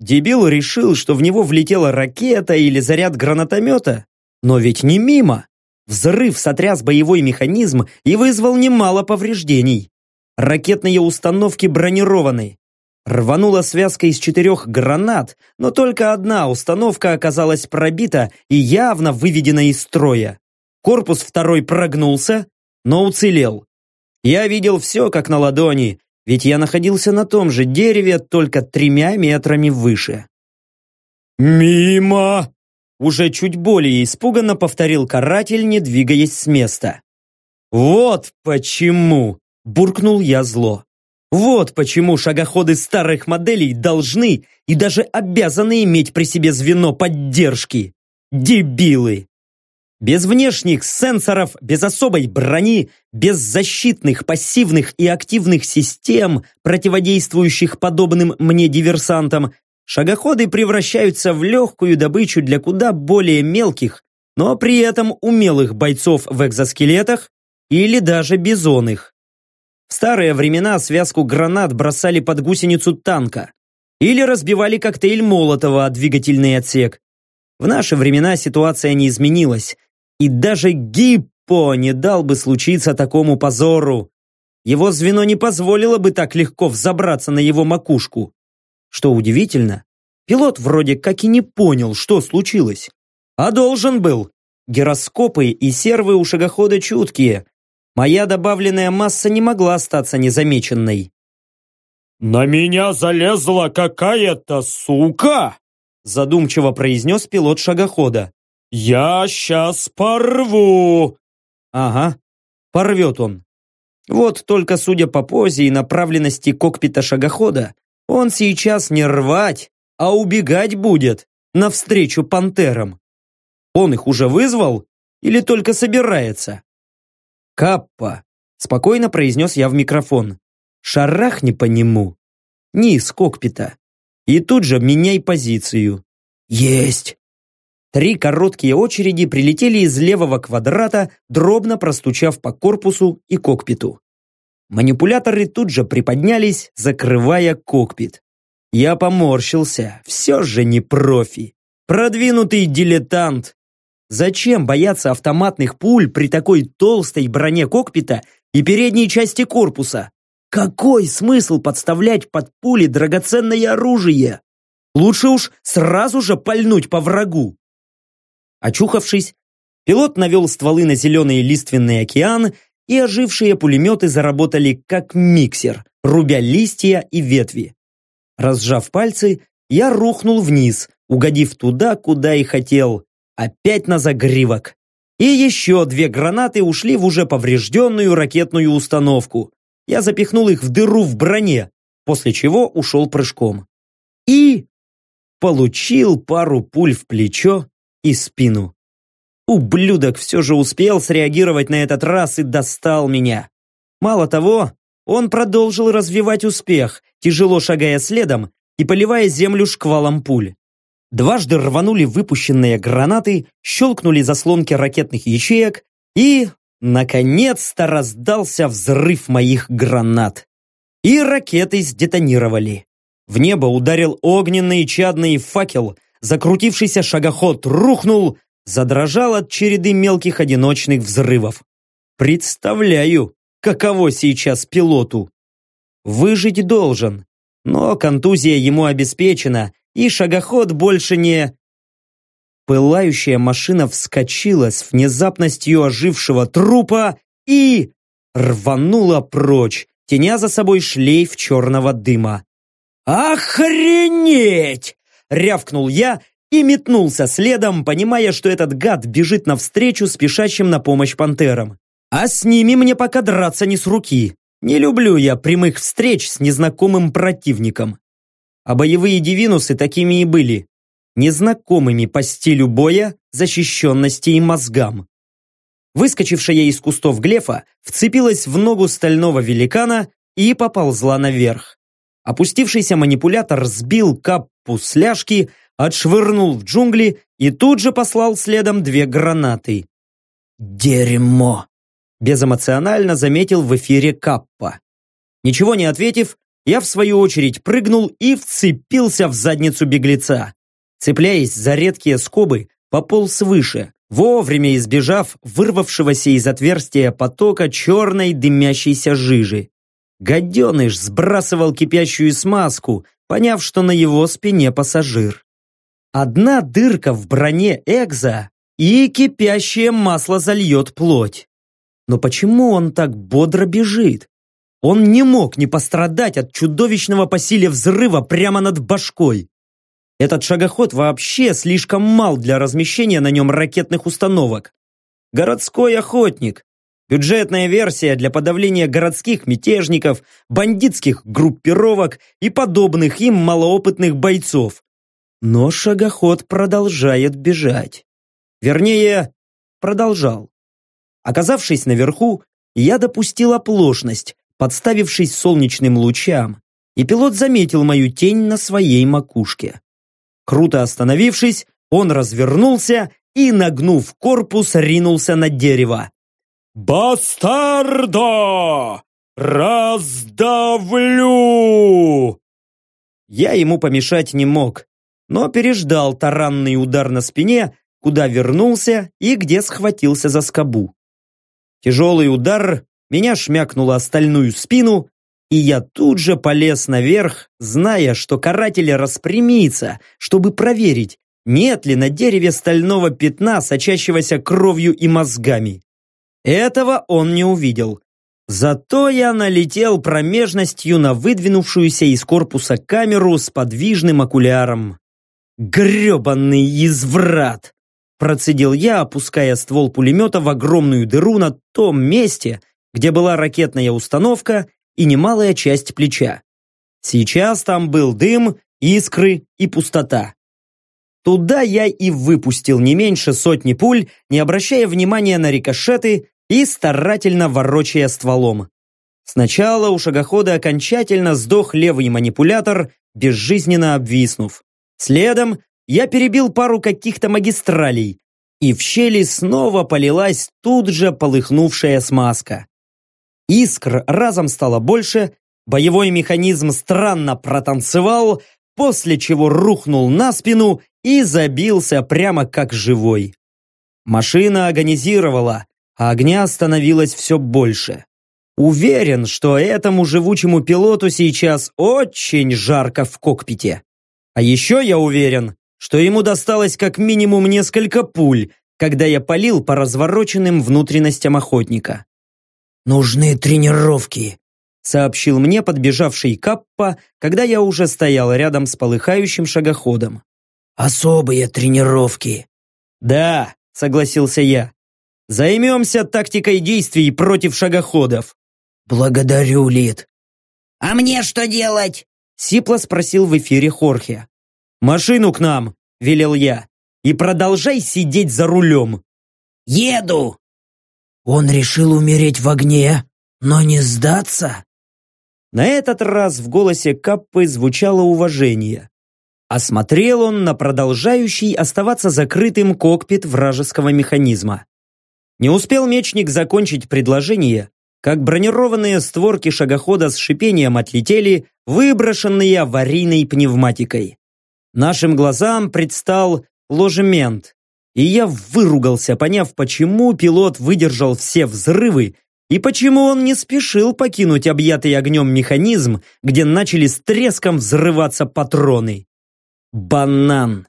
Дебил решил, что в него влетела ракета или заряд гранатомета. Но ведь не мимо. Взрыв сотряс боевой механизм и вызвал немало повреждений. Ракетные установки бронированы. Рванула связка из четырех гранат, но только одна установка оказалась пробита и явно выведена из строя. Корпус второй прогнулся, но уцелел. Я видел все как на ладони, ведь я находился на том же дереве, только тремя метрами выше. «Мимо!» Уже чуть более испуганно повторил каратель, не двигаясь с места. «Вот почему!» – буркнул я зло. «Вот почему шагоходы старых моделей должны и даже обязаны иметь при себе звено поддержки! Дебилы!» Без внешних сенсоров, без особой брони, без защитных, пассивных и активных систем, противодействующих подобным мне диверсантам, шагоходы превращаются в легкую добычу для куда более мелких, но при этом умелых бойцов в экзоскелетах или даже бизонных. В старые времена связку гранат бросали под гусеницу танка или разбивали коктейль Молотова о двигательный отсек. В наши времена ситуация не изменилась, и даже Гиппо не дал бы случиться такому позору. Его звено не позволило бы так легко взобраться на его макушку. Что удивительно, пилот вроде как и не понял, что случилось. А должен был. Гироскопы и сервы у шагохода чуткие. Моя добавленная масса не могла остаться незамеченной. «На меня залезла какая-то сука!» задумчиво произнес пилот шагохода. «Я сейчас порву!» Ага, порвет он. Вот только судя по позе и направленности кокпита шагохода, он сейчас не рвать, а убегать будет навстречу пантерам. Он их уже вызвал или только собирается? «Каппа», — спокойно произнес я в микрофон. «Шарахни по нему. Низ кокпита. И тут же меняй позицию». «Есть!» Три короткие очереди прилетели из левого квадрата, дробно простучав по корпусу и кокпиту. Манипуляторы тут же приподнялись, закрывая кокпит. Я поморщился, все же не профи. Продвинутый дилетант. Зачем бояться автоматных пуль при такой толстой броне кокпита и передней части корпуса? Какой смысл подставлять под пули драгоценное оружие? Лучше уж сразу же пальнуть по врагу. Очухавшись, пилот навел стволы на зеленый лиственный океан, и ожившие пулеметы заработали как миксер, рубя листья и ветви. Разжав пальцы, я рухнул вниз, угодив туда, куда и хотел, опять на загривок. И еще две гранаты ушли в уже поврежденную ракетную установку. Я запихнул их в дыру в броне, после чего ушел прыжком. и получил пару пуль в плечо и спину. Ублюдок все же успел среагировать на этот раз и достал меня. Мало того, он продолжил развивать успех, тяжело шагая следом и поливая землю шквалом пуль. Дважды рванули выпущенные гранаты, щелкнули заслонки ракетных ячеек и, наконец-то, раздался взрыв моих гранат. И ракеты сдетонировали. В небо ударил огненный чадный факел, закрутившийся шагоход рухнул, задрожал от череды мелких одиночных взрывов. Представляю, каково сейчас пилоту. Выжить должен, но контузия ему обеспечена, и шагоход больше не... Пылающая машина вскочила с внезапностью ожившего трупа и рванула прочь, теня за собой шлейф черного дыма. «Охренеть!» — рявкнул я и метнулся следом, понимая, что этот гад бежит навстречу спешащим на помощь пантерам. А с ними мне пока драться не с руки. Не люблю я прямых встреч с незнакомым противником. А боевые дивинусы такими и были. Незнакомыми по стилю боя, защищенности и мозгам. Выскочившая из кустов глефа вцепилась в ногу стального великана и поползла наверх. Опустившийся манипулятор сбил каппу с отшвырнул в джунгли и тут же послал следом две гранаты. «Дерьмо!» безэмоционально заметил в эфире Каппа. Ничего не ответив, я в свою очередь прыгнул и вцепился в задницу беглеца. Цепляясь за редкие скобы, пополз выше, вовремя избежав вырвавшегося из отверстия потока черной дымящейся жижи. Гаденыш сбрасывал кипящую смазку, поняв, что на его спине пассажир. Одна дырка в броне Экза, и кипящее масло зальет плоть. Но почему он так бодро бежит? Он не мог не пострадать от чудовищного по силе взрыва прямо над башкой. Этот шагоход вообще слишком мал для размещения на нем ракетных установок. Городской охотник. Бюджетная версия для подавления городских мятежников, бандитских группировок и подобных им малоопытных бойцов. Но шагоход продолжает бежать. Вернее, продолжал. Оказавшись наверху, я допустил оплошность, подставившись солнечным лучам, и пилот заметил мою тень на своей макушке. Круто остановившись, он развернулся и, нагнув корпус, ринулся на дерево. «Бастардо! Раздавлю!» Я ему помешать не мог, но переждал таранный удар на спине, куда вернулся и где схватился за скобу. Тяжелый удар меня шмякнуло о стальную спину, и я тут же полез наверх, зная, что каратель распрямится, чтобы проверить, нет ли на дереве стального пятна, сочащегося кровью и мозгами. Этого он не увидел. Зато я налетел промежностью на выдвинувшуюся из корпуса камеру с подвижным окуляром. Гребанный изврат! Процедил я, опуская ствол пулемета в огромную дыру на том месте, где была ракетная установка и немалая часть плеча. Сейчас там был дым, искры и пустота. Туда я и выпустил не меньше сотни пуль, не обращая внимания на рикошеты и старательно ворочая стволом. Сначала у шагохода окончательно сдох левый манипулятор, безжизненно обвиснув. Следом я перебил пару каких-то магистралей, и в щели снова полилась тут же полыхнувшая смазка. Искр разом стало больше, боевой механизм странно протанцевал, после чего рухнул на спину и забился прямо как живой. Машина агонизировала, а огня становилось все больше. Уверен, что этому живучему пилоту сейчас очень жарко в кокпите. А еще я уверен, что ему досталось как минимум несколько пуль, когда я палил по развороченным внутренностям охотника. «Нужны тренировки», — сообщил мне подбежавший Каппа, когда я уже стоял рядом с полыхающим шагоходом. «Особые тренировки». «Да», — согласился я. «Займемся тактикой действий против шагоходов». «Благодарю, Лид». «А мне что делать?» Сипло спросил в эфире Хорхе. «Машину к нам!» – велел я. «И продолжай сидеть за рулем!» «Еду!» «Он решил умереть в огне, но не сдаться?» На этот раз в голосе Каппы звучало уважение. Осмотрел он на продолжающий оставаться закрытым кокпит вражеского механизма. Не успел мечник закончить предложение, как бронированные створки шагохода с шипением отлетели, выброшенные аварийной пневматикой. Нашим глазам предстал ложемент, и я выругался, поняв, почему пилот выдержал все взрывы и почему он не спешил покинуть объятый огнем механизм, где начали с треском взрываться патроны. Банан.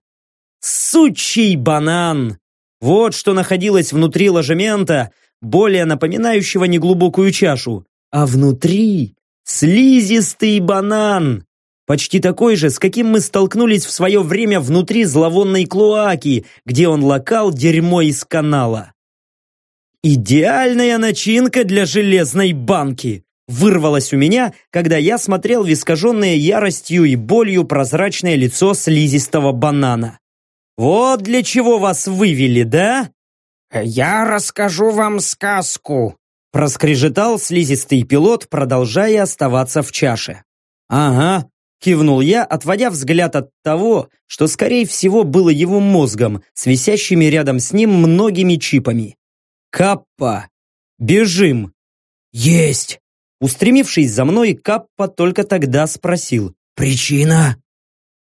Сучий банан! Вот что находилось внутри ложемента, более напоминающего неглубокую чашу, а внутри слизистый банан, почти такой же, с каким мы столкнулись в свое время внутри зловонной клоаки, где он лакал дерьмо из канала. «Идеальная начинка для железной банки!» вырвалось у меня, когда я смотрел в искаженное яростью и болью прозрачное лицо слизистого банана. «Вот для чего вас вывели, да?» «Я расскажу вам сказку», — проскрежетал слизистый пилот, продолжая оставаться в чаше. «Ага», — кивнул я, отводя взгляд от того, что, скорее всего, было его мозгом, с висящими рядом с ним многими чипами. «Каппа! Бежим!» «Есть!» Устремившись за мной, Каппа только тогда спросил. «Причина?»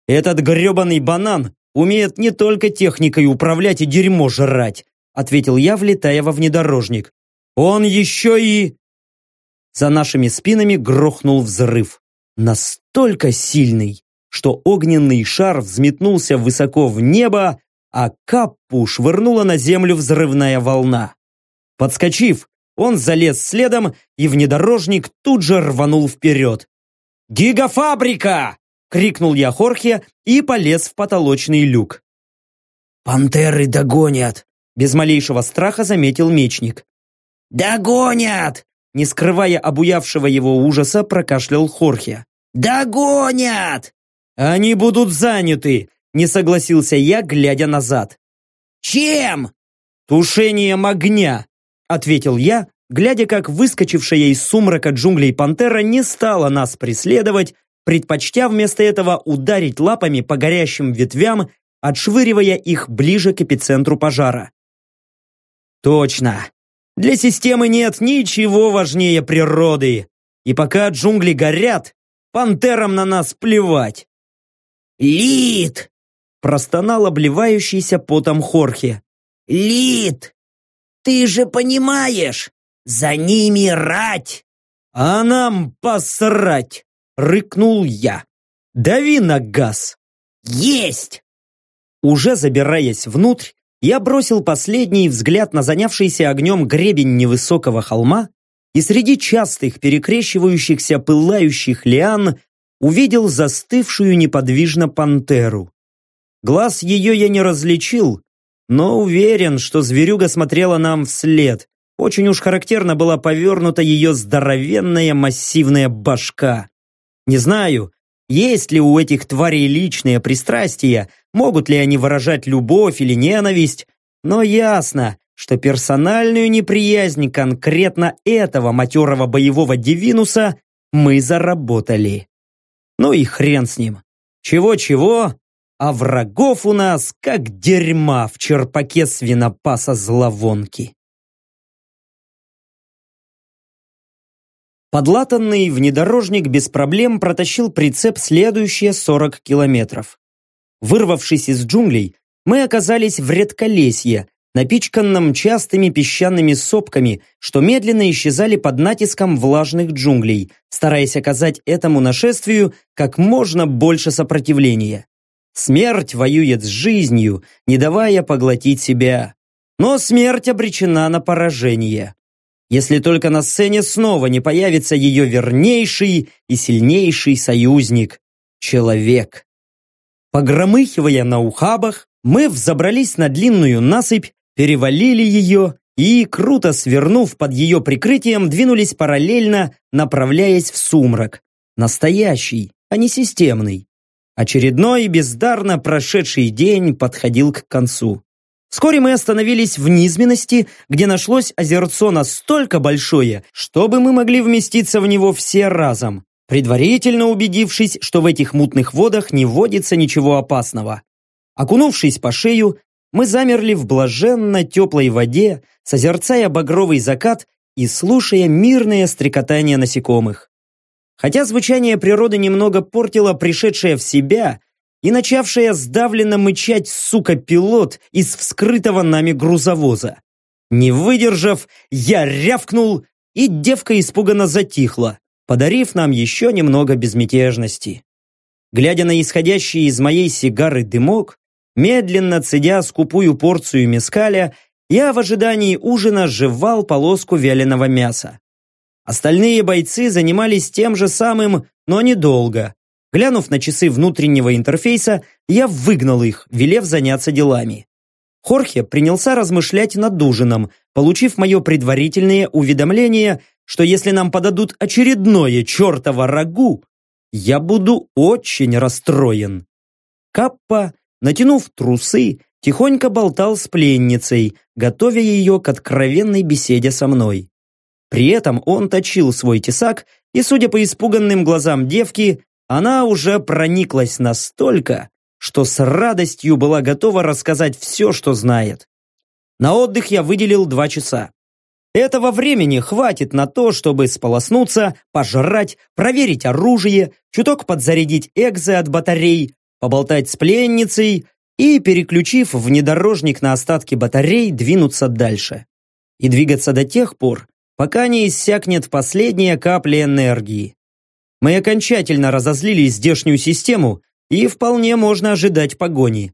«Этот гребаный банан умеет не только техникой управлять и дерьмо жрать, ответил я, влетая во внедорожник. Он еще и... За нашими спинами грохнул взрыв. Настолько сильный, что огненный шар взметнулся высоко в небо, а каппу швырнула на землю взрывная волна. Подскочив, он залез следом, и внедорожник тут же рванул вперед. «Гигафабрика!» — крикнул я Хорхе и полез в потолочный люк. «Пантеры догонят!» Без малейшего страха заметил мечник. «Догонят!» Не скрывая обуявшего его ужаса, прокашлял Хорхе. «Догонят!» «Они будут заняты!» Не согласился я, глядя назад. «Чем?» «Тушением огня!» Ответил я, глядя, как выскочившая из сумрака джунглей пантера не стала нас преследовать, предпочтя вместо этого ударить лапами по горящим ветвям, отшвыривая их ближе к эпицентру пожара. Точно. Для системы нет ничего важнее природы. И пока джунгли горят, пантерам на нас плевать. «Лид!» – простонал обливающийся потом Хорхе. «Лид! Ты же понимаешь, за ними рать!» «А нам посрать!» – рыкнул я. «Дави на газ!» «Есть!» Уже забираясь внутрь, я бросил последний взгляд на занявшийся огнем гребень невысокого холма и среди частых перекрещивающихся пылающих лиан увидел застывшую неподвижно пантеру. Глаз ее я не различил, но уверен, что зверюга смотрела нам вслед. Очень уж характерно была повернута ее здоровенная массивная башка. Не знаю, есть ли у этих тварей личные пристрастия, могут ли они выражать любовь или ненависть, но ясно, что персональную неприязнь конкретно этого матерого боевого Дивинуса мы заработали. Ну и хрен с ним. Чего-чего, а врагов у нас как дерьма в черпаке свинопаса зловонки. Подлатанный внедорожник без проблем протащил прицеп следующие 40 километров. Вырвавшись из джунглей, мы оказались в редколесье, напичканном частыми песчаными сопками, что медленно исчезали под натиском влажных джунглей, стараясь оказать этому нашествию как можно больше сопротивления. Смерть воюет с жизнью, не давая поглотить себя. Но смерть обречена на поражение если только на сцене снова не появится ее вернейший и сильнейший союзник – человек. Погромыхивая на ухабах, мы взобрались на длинную насыпь, перевалили ее и, круто свернув под ее прикрытием, двинулись параллельно, направляясь в сумрак. Настоящий, а не системный. Очередной бездарно прошедший день подходил к концу. Вскоре мы остановились в низменности, где нашлось озерцо настолько большое, чтобы мы могли вместиться в него все разом, предварительно убедившись, что в этих мутных водах не водится ничего опасного. Окунувшись по шею, мы замерли в блаженно теплой воде, созерцая багровый закат и слушая мирное стрекотание насекомых. Хотя звучание природы немного портило пришедшее в себя и начавшая сдавленно мычать сука-пилот из вскрытого нами грузовоза. Не выдержав, я рявкнул, и девка испуганно затихла, подарив нам еще немного безмятежности. Глядя на исходящий из моей сигары дымок, медленно цедя скупую порцию мескаля, я в ожидании ужина жевал полоску вяленого мяса. Остальные бойцы занимались тем же самым, но недолго. Глянув на часы внутреннего интерфейса, я выгнал их, велев заняться делами. Хорхе принялся размышлять над ужином, получив мое предварительное уведомление, что если нам подадут очередное чертово рагу, я буду очень расстроен. Каппа, натянув трусы, тихонько болтал с пленницей, готовя ее к откровенной беседе со мной. При этом он точил свой тесак, и, судя по испуганным глазам девки, она уже прониклась настолько, что с радостью была готова рассказать все, что знает. На отдых я выделил два часа. Этого времени хватит на то, чтобы сполоснуться, пожрать, проверить оружие, чуток подзарядить экзы от батарей, поболтать с пленницей и, переключив внедорожник на остатки батарей, двинуться дальше. И двигаться до тех пор, пока не иссякнет последняя капля энергии. Мы окончательно разозлили здешнюю систему, и вполне можно ожидать погони.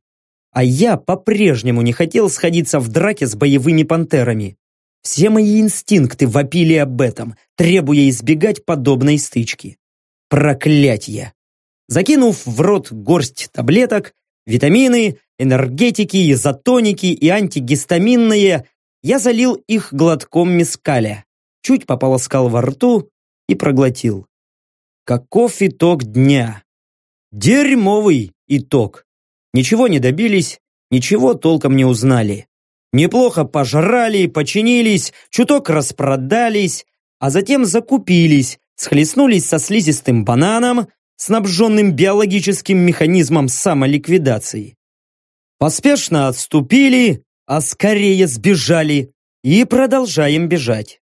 А я по-прежнему не хотел сходиться в драке с боевыми пантерами. Все мои инстинкты вопили об этом, требуя избегать подобной стычки. Проклятье! Закинув в рот горсть таблеток, витамины, энергетики, изотоники и антигистаминные, я залил их глотком мескаля, чуть пополоскал во рту и проглотил. Каков итог дня? Дерьмовый итог. Ничего не добились, ничего толком не узнали. Неплохо пожрали, починились, чуток распродались, а затем закупились, схлестнулись со слизистым бананом, снабженным биологическим механизмом самоликвидации. Поспешно отступили, а скорее сбежали и продолжаем бежать.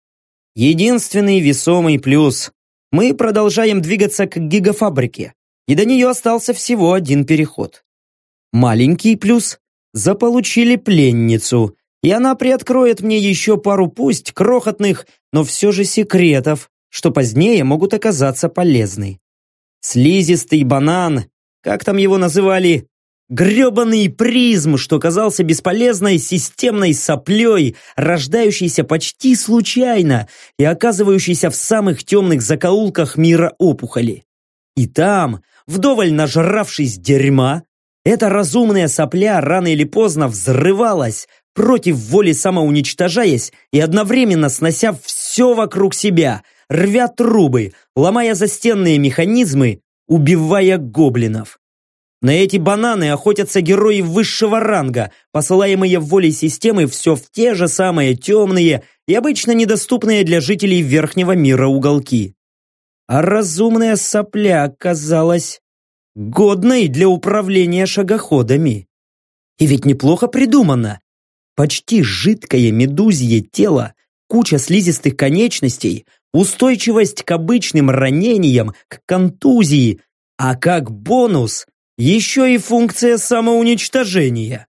Единственный весомый плюс мы продолжаем двигаться к гигафабрике, и до нее остался всего один переход. Маленький плюс – заполучили пленницу, и она приоткроет мне еще пару пусть крохотных, но все же секретов, что позднее могут оказаться полезны. Слизистый банан, как там его называли, Гребаный призм, что казался бесполезной системной соплей, рождающейся почти случайно и оказывающейся в самых темных закоулках мира опухоли. И там, вдоволь нажравшись дерьма, эта разумная сопля рано или поздно взрывалась, против воли самоуничтожаясь и одновременно снося все вокруг себя, рвя трубы, ломая застенные механизмы, убивая гоблинов. На эти бананы охотятся герои высшего ранга, посылаемые волей системы все в те же самые темные и обычно недоступные для жителей верхнего мира уголки. А разумная сопля оказалась годной для управления шагоходами. И ведь неплохо придумано. Почти жидкое медузье тело, куча слизистых конечностей, устойчивость к обычным ранениям, к контузии, а как бонус еще и функция самоуничтожения.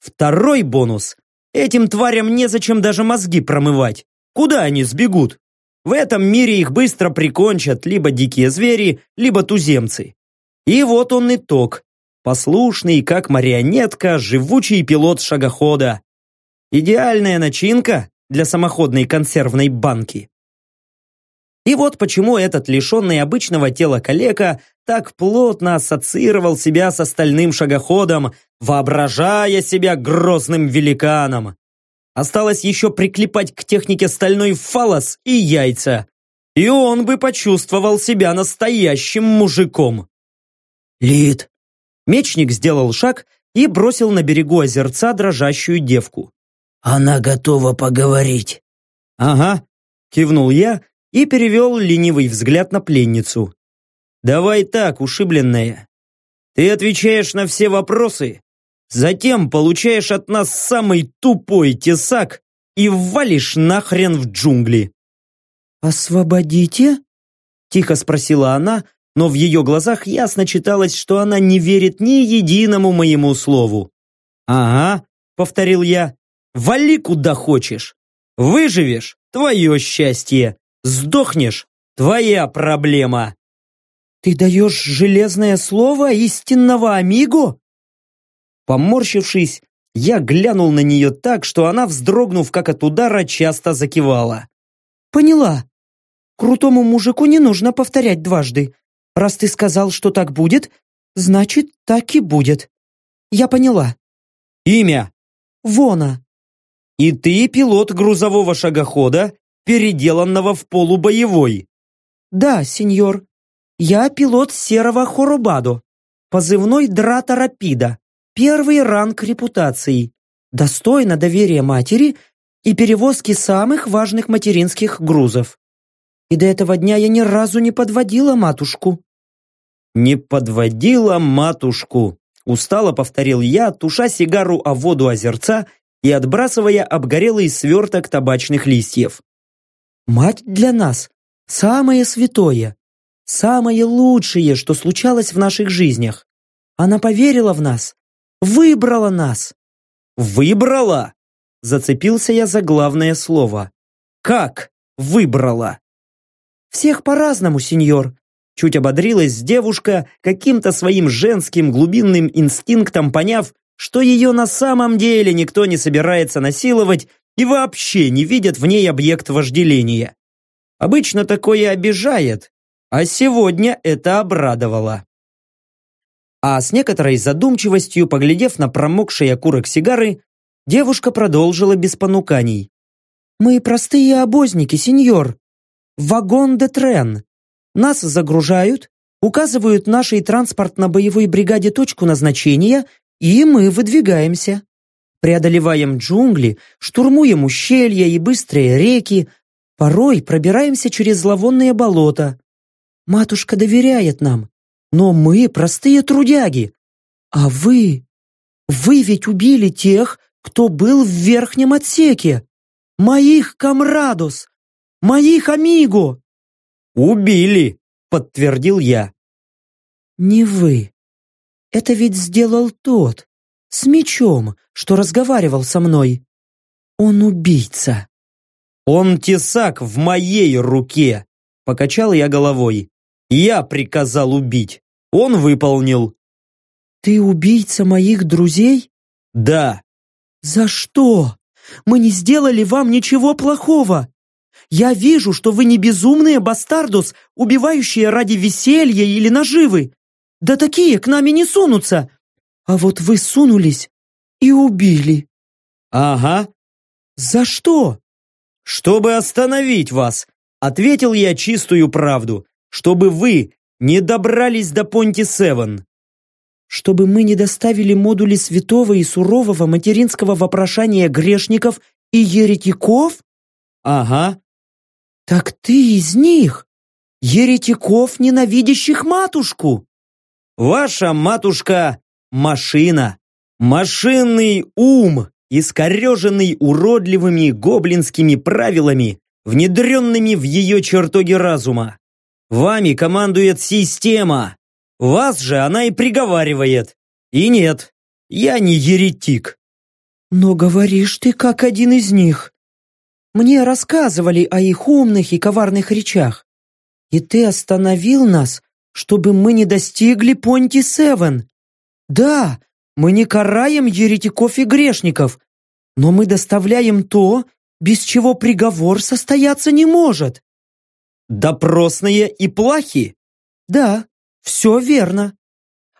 Второй бонус. Этим тварям незачем даже мозги промывать. Куда они сбегут? В этом мире их быстро прикончат либо дикие звери, либо туземцы. И вот он итог. Послушный, как марионетка, живучий пилот шагохода. Идеальная начинка для самоходной консервной банки. И вот почему этот лишенный обычного тела калека так плотно ассоциировал себя с остальным шагоходом, воображая себя грозным великаном. Осталось еще приклепать к технике стальной фалос и яйца. и он бы почувствовал себя настоящим мужиком. Лид. Мечник сделал шаг и бросил на берегу озерца дрожащую девку. Она готова поговорить. Ага, кивнул я и перевел ленивый взгляд на пленницу. Давай так, ушибленная. Ты отвечаешь на все вопросы, затем получаешь от нас самый тупой тесак и валишь нахрен в джунгли. «Освободите?» – тихо спросила она, но в ее глазах ясно читалось, что она не верит ни единому моему слову. «Ага», — повторил я, — «вали куда хочешь. Выживешь — твое счастье. Сдохнешь — твоя проблема». «Ты даешь железное слово истинного амиго?» Поморщившись, я глянул на нее так, что она, вздрогнув как от удара, часто закивала. «Поняла. Крутому мужику не нужно повторять дважды. Раз ты сказал, что так будет, значит, так и будет. Я поняла. Имя? Вона. И ты пилот грузового шагохода, переделанного в полубоевой? Да, сеньор. Я пилот серого Хоробадо. Позывной Драта Рапида. Первый ранг репутации. Достойно доверия матери и перевозки самых важных материнских грузов. И до этого дня я ни разу не подводила матушку. «Не подводила матушку», — устало повторил я, туша сигару о воду озерца и отбрасывая обгорелый сверток табачных листьев. «Мать для нас — самое святое, самое лучшее, что случалось в наших жизнях. Она поверила в нас, выбрала нас». «Выбрала?» — зацепился я за главное слово. «Как выбрала?» «Всех по-разному, сеньор. Чуть ободрилась девушка, каким-то своим женским глубинным инстинктом поняв, что ее на самом деле никто не собирается насиловать и вообще не видят в ней объект вожделения. Обычно такое обижает, а сегодня это обрадовало. А с некоторой задумчивостью, поглядев на промокший окурок сигары, девушка продолжила без понуканий. «Мы простые обозники, сеньор. Вагон де трен. Нас загружают, указывают нашей транспортно-боевой бригаде точку назначения, и мы выдвигаемся. Преодолеваем джунгли, штурмуем ущелья и быстрые реки, порой пробираемся через зловонные болота. Матушка доверяет нам, но мы простые трудяги. А вы... Вы ведь убили тех, кто был в верхнем отсеке. Моих комрадос, моих амиго. «Убили!» — подтвердил я. «Не вы. Это ведь сделал тот, с мечом, что разговаривал со мной. Он убийца». «Он тесак в моей руке!» — покачал я головой. «Я приказал убить. Он выполнил». «Ты убийца моих друзей?» «Да». «За что? Мы не сделали вам ничего плохого!» Я вижу, что вы не безумные бастардус, убивающие ради веселья или наживы. Да такие к нами не сунутся. А вот вы сунулись и убили. Ага. За что? Чтобы остановить вас, ответил я чистую правду, чтобы вы не добрались до Понти-Севен. Чтобы мы не доставили модули святого и сурового материнского вопрошания грешников и еретиков? Ага. «Так ты из них! Еретиков, ненавидящих матушку!» «Ваша матушка — машина! Машинный ум, искореженный уродливыми гоблинскими правилами, внедренными в ее чертоги разума. Вами командует система. Вас же она и приговаривает. И нет, я не еретик». «Но говоришь ты как один из них», мне рассказывали о их умных и коварных речах. И ты остановил нас, чтобы мы не достигли Понти-Севен. Да, мы не караем еретиков и грешников, но мы доставляем то, без чего приговор состояться не может. Допросные и плахи? Да, все верно.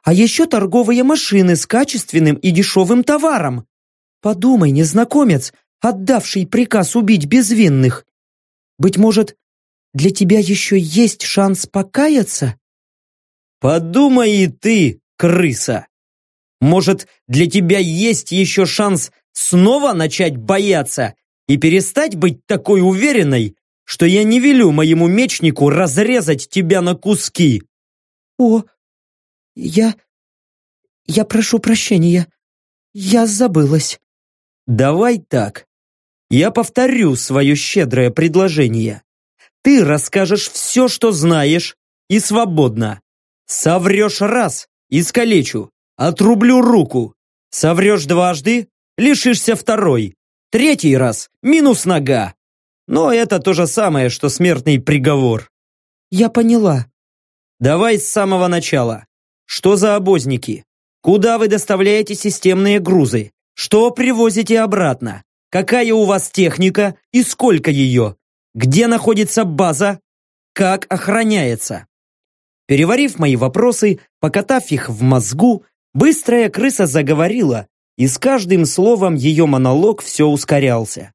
А еще торговые машины с качественным и дешевым товаром. Подумай, незнакомец, отдавший приказ убить безвинных. Быть может, для тебя еще есть шанс покаяться?» «Подумай и ты, крыса! Может, для тебя есть еще шанс снова начать бояться и перестать быть такой уверенной, что я не велю моему мечнику разрезать тебя на куски?» «О, я... я прошу прощения. Я забылась». «Давай так. Я повторю свое щедрое предложение. Ты расскажешь все, что знаешь, и свободно. Соврешь раз, искалечу, отрублю руку. Соврешь дважды, лишишься второй. Третий раз, минус нога. Но это то же самое, что смертный приговор. Я поняла. Давай с самого начала. Что за обозники? Куда вы доставляете системные грузы? Что привозите обратно? Какая у вас техника и сколько ее? Где находится база? Как охраняется? Переварив мои вопросы, покатав их в мозгу, быстрая крыса заговорила, и с каждым словом ее монолог все ускорялся.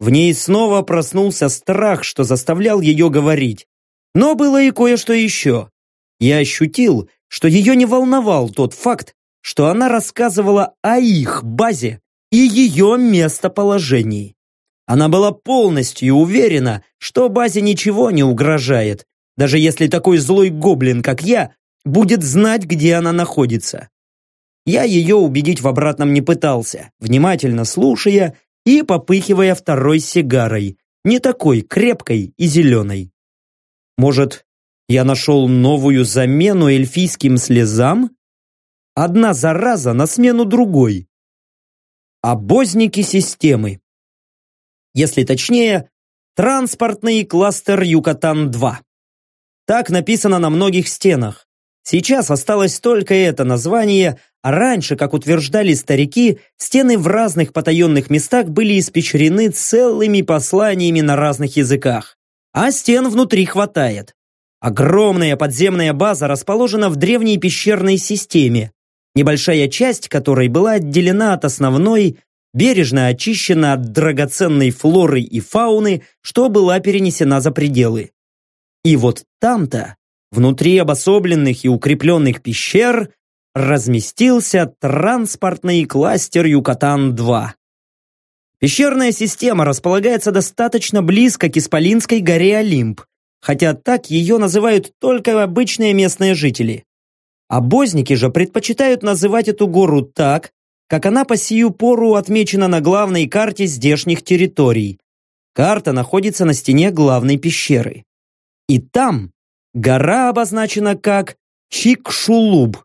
В ней снова проснулся страх, что заставлял ее говорить. Но было и кое-что еще. Я ощутил, что ее не волновал тот факт, что она рассказывала о их базе и ее местоположении. Она была полностью уверена, что базе ничего не угрожает, даже если такой злой гоблин, как я, будет знать, где она находится. Я ее убедить в обратном не пытался, внимательно слушая и попыхивая второй сигарой, не такой крепкой и зеленой. Может, я нашел новую замену эльфийским слезам? Одна зараза на смену другой. Обозники системы. Если точнее, транспортный кластер Юкатан-2. Так написано на многих стенах. Сейчас осталось только это название, а раньше, как утверждали старики, стены в разных потаенных местах были испечрены целыми посланиями на разных языках. А стен внутри хватает. Огромная подземная база расположена в древней пещерной системе, небольшая часть которой была отделена от основной, бережно очищена от драгоценной флоры и фауны, что была перенесена за пределы. И вот там-то, внутри обособленных и укрепленных пещер, разместился транспортный кластер Юкатан-2. Пещерная система располагается достаточно близко к Исполинской горе Олимп, хотя так ее называют только обычные местные жители. Обозники же предпочитают называть эту гору так, как она по сию пору отмечена на главной карте здешних территорий. Карта находится на стене главной пещеры. И там гора обозначена как Чикшулуб.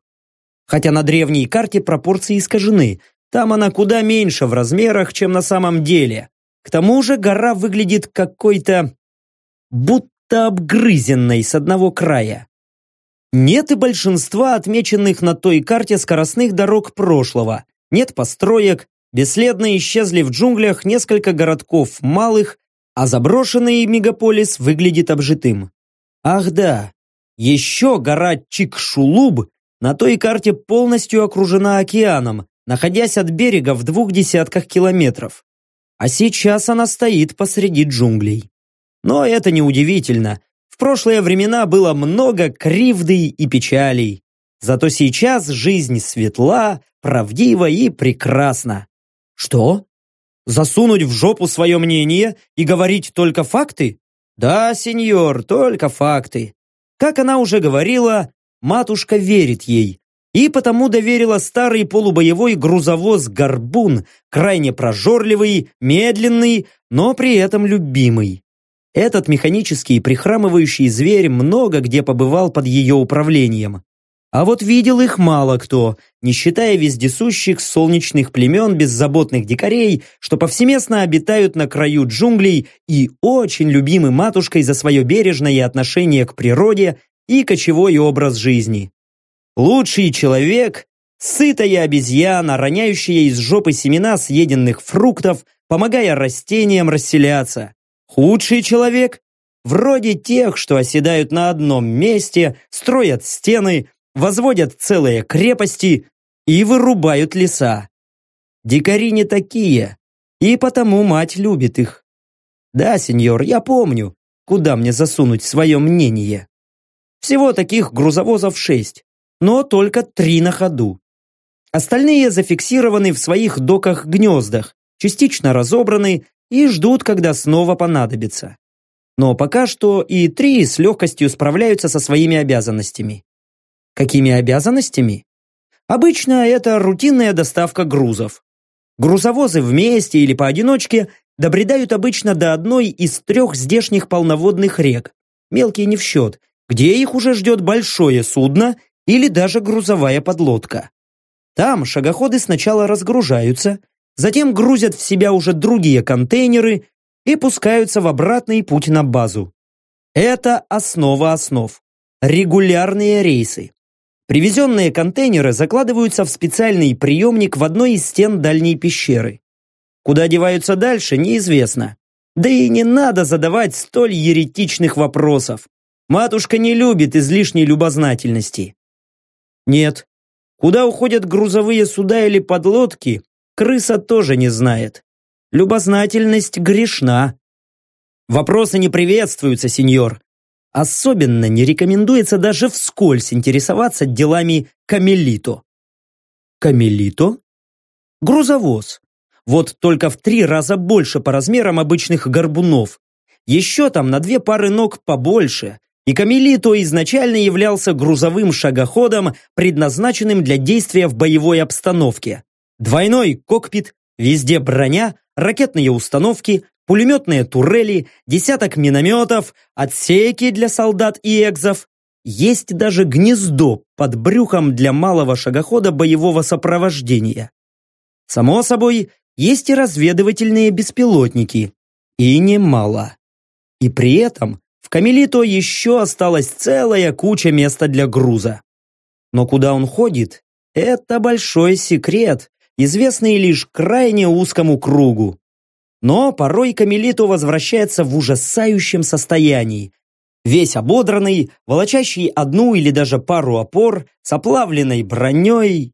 Хотя на древней карте пропорции искажены, там она куда меньше в размерах, чем на самом деле. К тому же гора выглядит какой-то... будто обгрызенной с одного края. Нет и большинства отмеченных на той карте скоростных дорог прошлого. Нет построек, бесследно исчезли в джунглях несколько городков малых, а заброшенный мегаполис выглядит обжитым. Ах да, еще гора Чикшулуб на той карте полностью окружена океаном, находясь от берега в двух десятках километров. А сейчас она стоит посреди джунглей. Но это не удивительно. В прошлые времена было много кривды и печалей. Зато сейчас жизнь светла, правдива и прекрасна. Что? Засунуть в жопу свое мнение и говорить только факты? Да, сеньор, только факты. Как она уже говорила, матушка верит ей, и потому доверила старый полубоевой грузовоз «Горбун», крайне прожорливый, медленный, но при этом любимый. Этот механический прихрамывающий зверь много где побывал под ее управлением. А вот видел их мало кто, не считая вездесущих солнечных племен беззаботных дикарей, что повсеместно обитают на краю джунглей и очень любимы матушкой за свое бережное отношение к природе и кочевой образ жизни. Лучший человек – сытая обезьяна, роняющая из жопы семена съеденных фруктов, помогая растениям расселяться. Худший человек – вроде тех, что оседают на одном месте, строят стены, возводят целые крепости и вырубают леса. Дикари не такие, и потому мать любит их. Да, сеньор, я помню. куда мне засунуть свое мнение. Всего таких грузовозов шесть, но только три на ходу. Остальные зафиксированы в своих доках-гнездах, частично разобраны и ждут, когда снова понадобится. Но пока что и три с легкостью справляются со своими обязанностями. Какими обязанностями? Обычно это рутинная доставка грузов. Грузовозы вместе или поодиночке добредают обычно до одной из трех здешних полноводных рек, мелкие не в счет, где их уже ждет большое судно или даже грузовая подлодка. Там шагоходы сначала разгружаются, затем грузят в себя уже другие контейнеры и пускаются в обратный путь на базу. Это основа основ. Регулярные рейсы. Привезенные контейнеры закладываются в специальный приемник в одной из стен дальней пещеры. Куда деваются дальше, неизвестно. Да и не надо задавать столь еретичных вопросов. Матушка не любит излишней любознательности. Нет, куда уходят грузовые суда или подлодки, крыса тоже не знает. Любознательность грешна. Вопросы не приветствуются, сеньор. Особенно не рекомендуется даже вскользь интересоваться делами Камелито. Камелито? Грузовоз. Вот только в три раза больше по размерам обычных горбунов. Еще там на две пары ног побольше. И Камелито изначально являлся грузовым шагоходом, предназначенным для действия в боевой обстановке. Двойной кокпит, везде броня, ракетные установки, пулеметные турели, десяток минометов, отсеки для солдат и экзов. Есть даже гнездо под брюхом для малого шагохода боевого сопровождения. Само собой, есть и разведывательные беспилотники. И немало. И при этом в Камелито еще осталась целая куча места для груза. Но куда он ходит, это большой секрет, известный лишь крайне узкому кругу. Но порой Камелито возвращается в ужасающем состоянии. Весь ободранный, волочащий одну или даже пару опор, с оплавленной броней.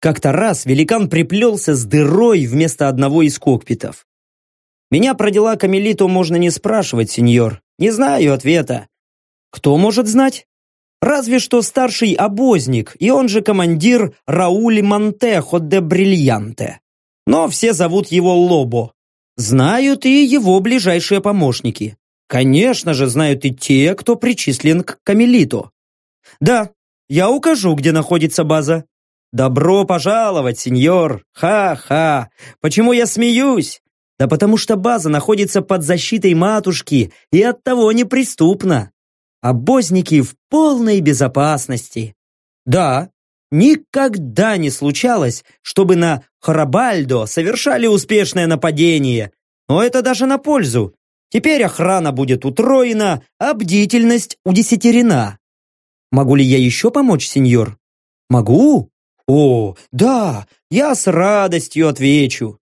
Как-то раз великан приплелся с дырой вместо одного из кокпитов. Меня про дела Камелито можно не спрашивать, сеньор. Не знаю ответа. Кто может знать? Разве что старший обозник, и он же командир Рауль Монтехо де Брильянте. Но все зовут его Лобо. Знают и его ближайшие помощники. Конечно же, знают и те, кто причислен к Камелиту. Да, я укажу, где находится база. Добро пожаловать, сеньор. Ха-ха. Почему я смеюсь? Да потому что база находится под защитой матушки и оттого неприступна. Обозники в полной безопасности. Да, никогда не случалось, чтобы на Харабальдо совершали успешное нападение. Но это даже на пользу. Теперь охрана будет утроена, а бдительность удесятерена. Могу ли я еще помочь, сеньор? Могу? О, да, я с радостью отвечу.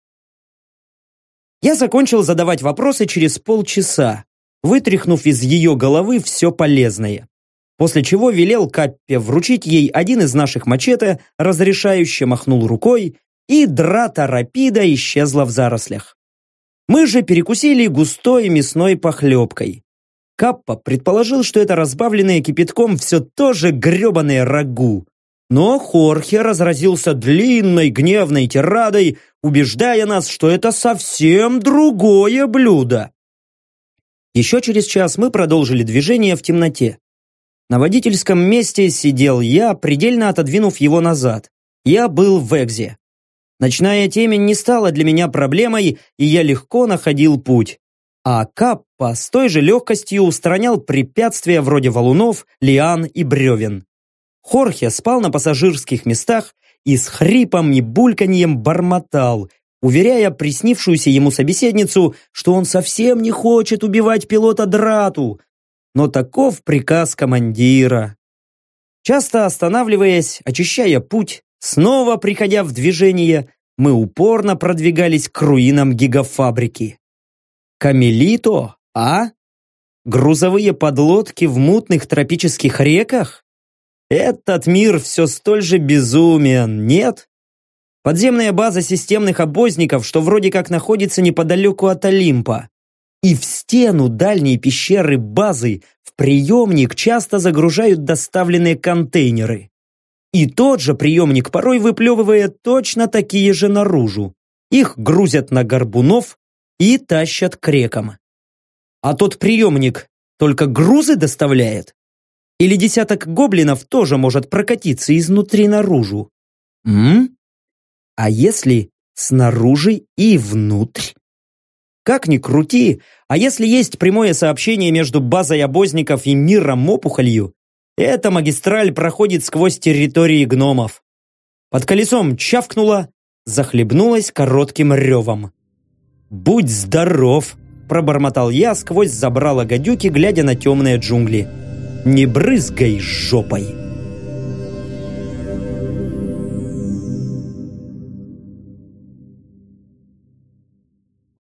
Я закончил задавать вопросы через полчаса, вытряхнув из ее головы все полезное. После чего велел Каппе вручить ей один из наших мачете, разрешающе махнул рукой, и драта рапида исчезла в зарослях. Мы же перекусили густой мясной похлебкой. Каппа предположил, что это разбавленное кипятком все тоже гребаное рагу. Но Хорхе разразился длинной гневной тирадой, убеждая нас, что это совсем другое блюдо. Еще через час мы продолжили движение в темноте. На водительском месте сидел я, предельно отодвинув его назад. Я был в Экзе. Ночная темень не стала для меня проблемой, и я легко находил путь. А Каппа с той же легкостью устранял препятствия вроде валунов, лиан и бревен. Хорхе спал на пассажирских местах и с хрипом и бульканьем бормотал, уверяя приснившуюся ему собеседницу, что он совсем не хочет убивать пилота Драту, но таков приказ командира. Часто останавливаясь, очищая путь, снова приходя в движение, мы упорно продвигались к руинам гигафабрики. Камелито, а? Грузовые подлодки в мутных тропических реках? Этот мир все столь же безумен, нет? Подземная база системных обозников, что вроде как находится неподалеку от Олимпа. И в стену дальней пещеры базы в приемник часто загружают доставленные контейнеры. И тот же приемник порой выплевывает точно такие же наружу. Их грузят на горбунов и тащат к рекам. А тот приемник только грузы доставляет? Или десяток гоблинов тоже может прокатиться изнутри наружу? М? А если снаружи и внутрь? Как ни крути, а если есть прямое сообщение между базой обозников и миром опухолью, эта магистраль проходит сквозь территории гномов. Под колесом чавкнула, захлебнулась коротким ревом. «Будь здоров!» – пробормотал я сквозь забрало гадюки, глядя на темные джунгли. «Не брызгай жопой!»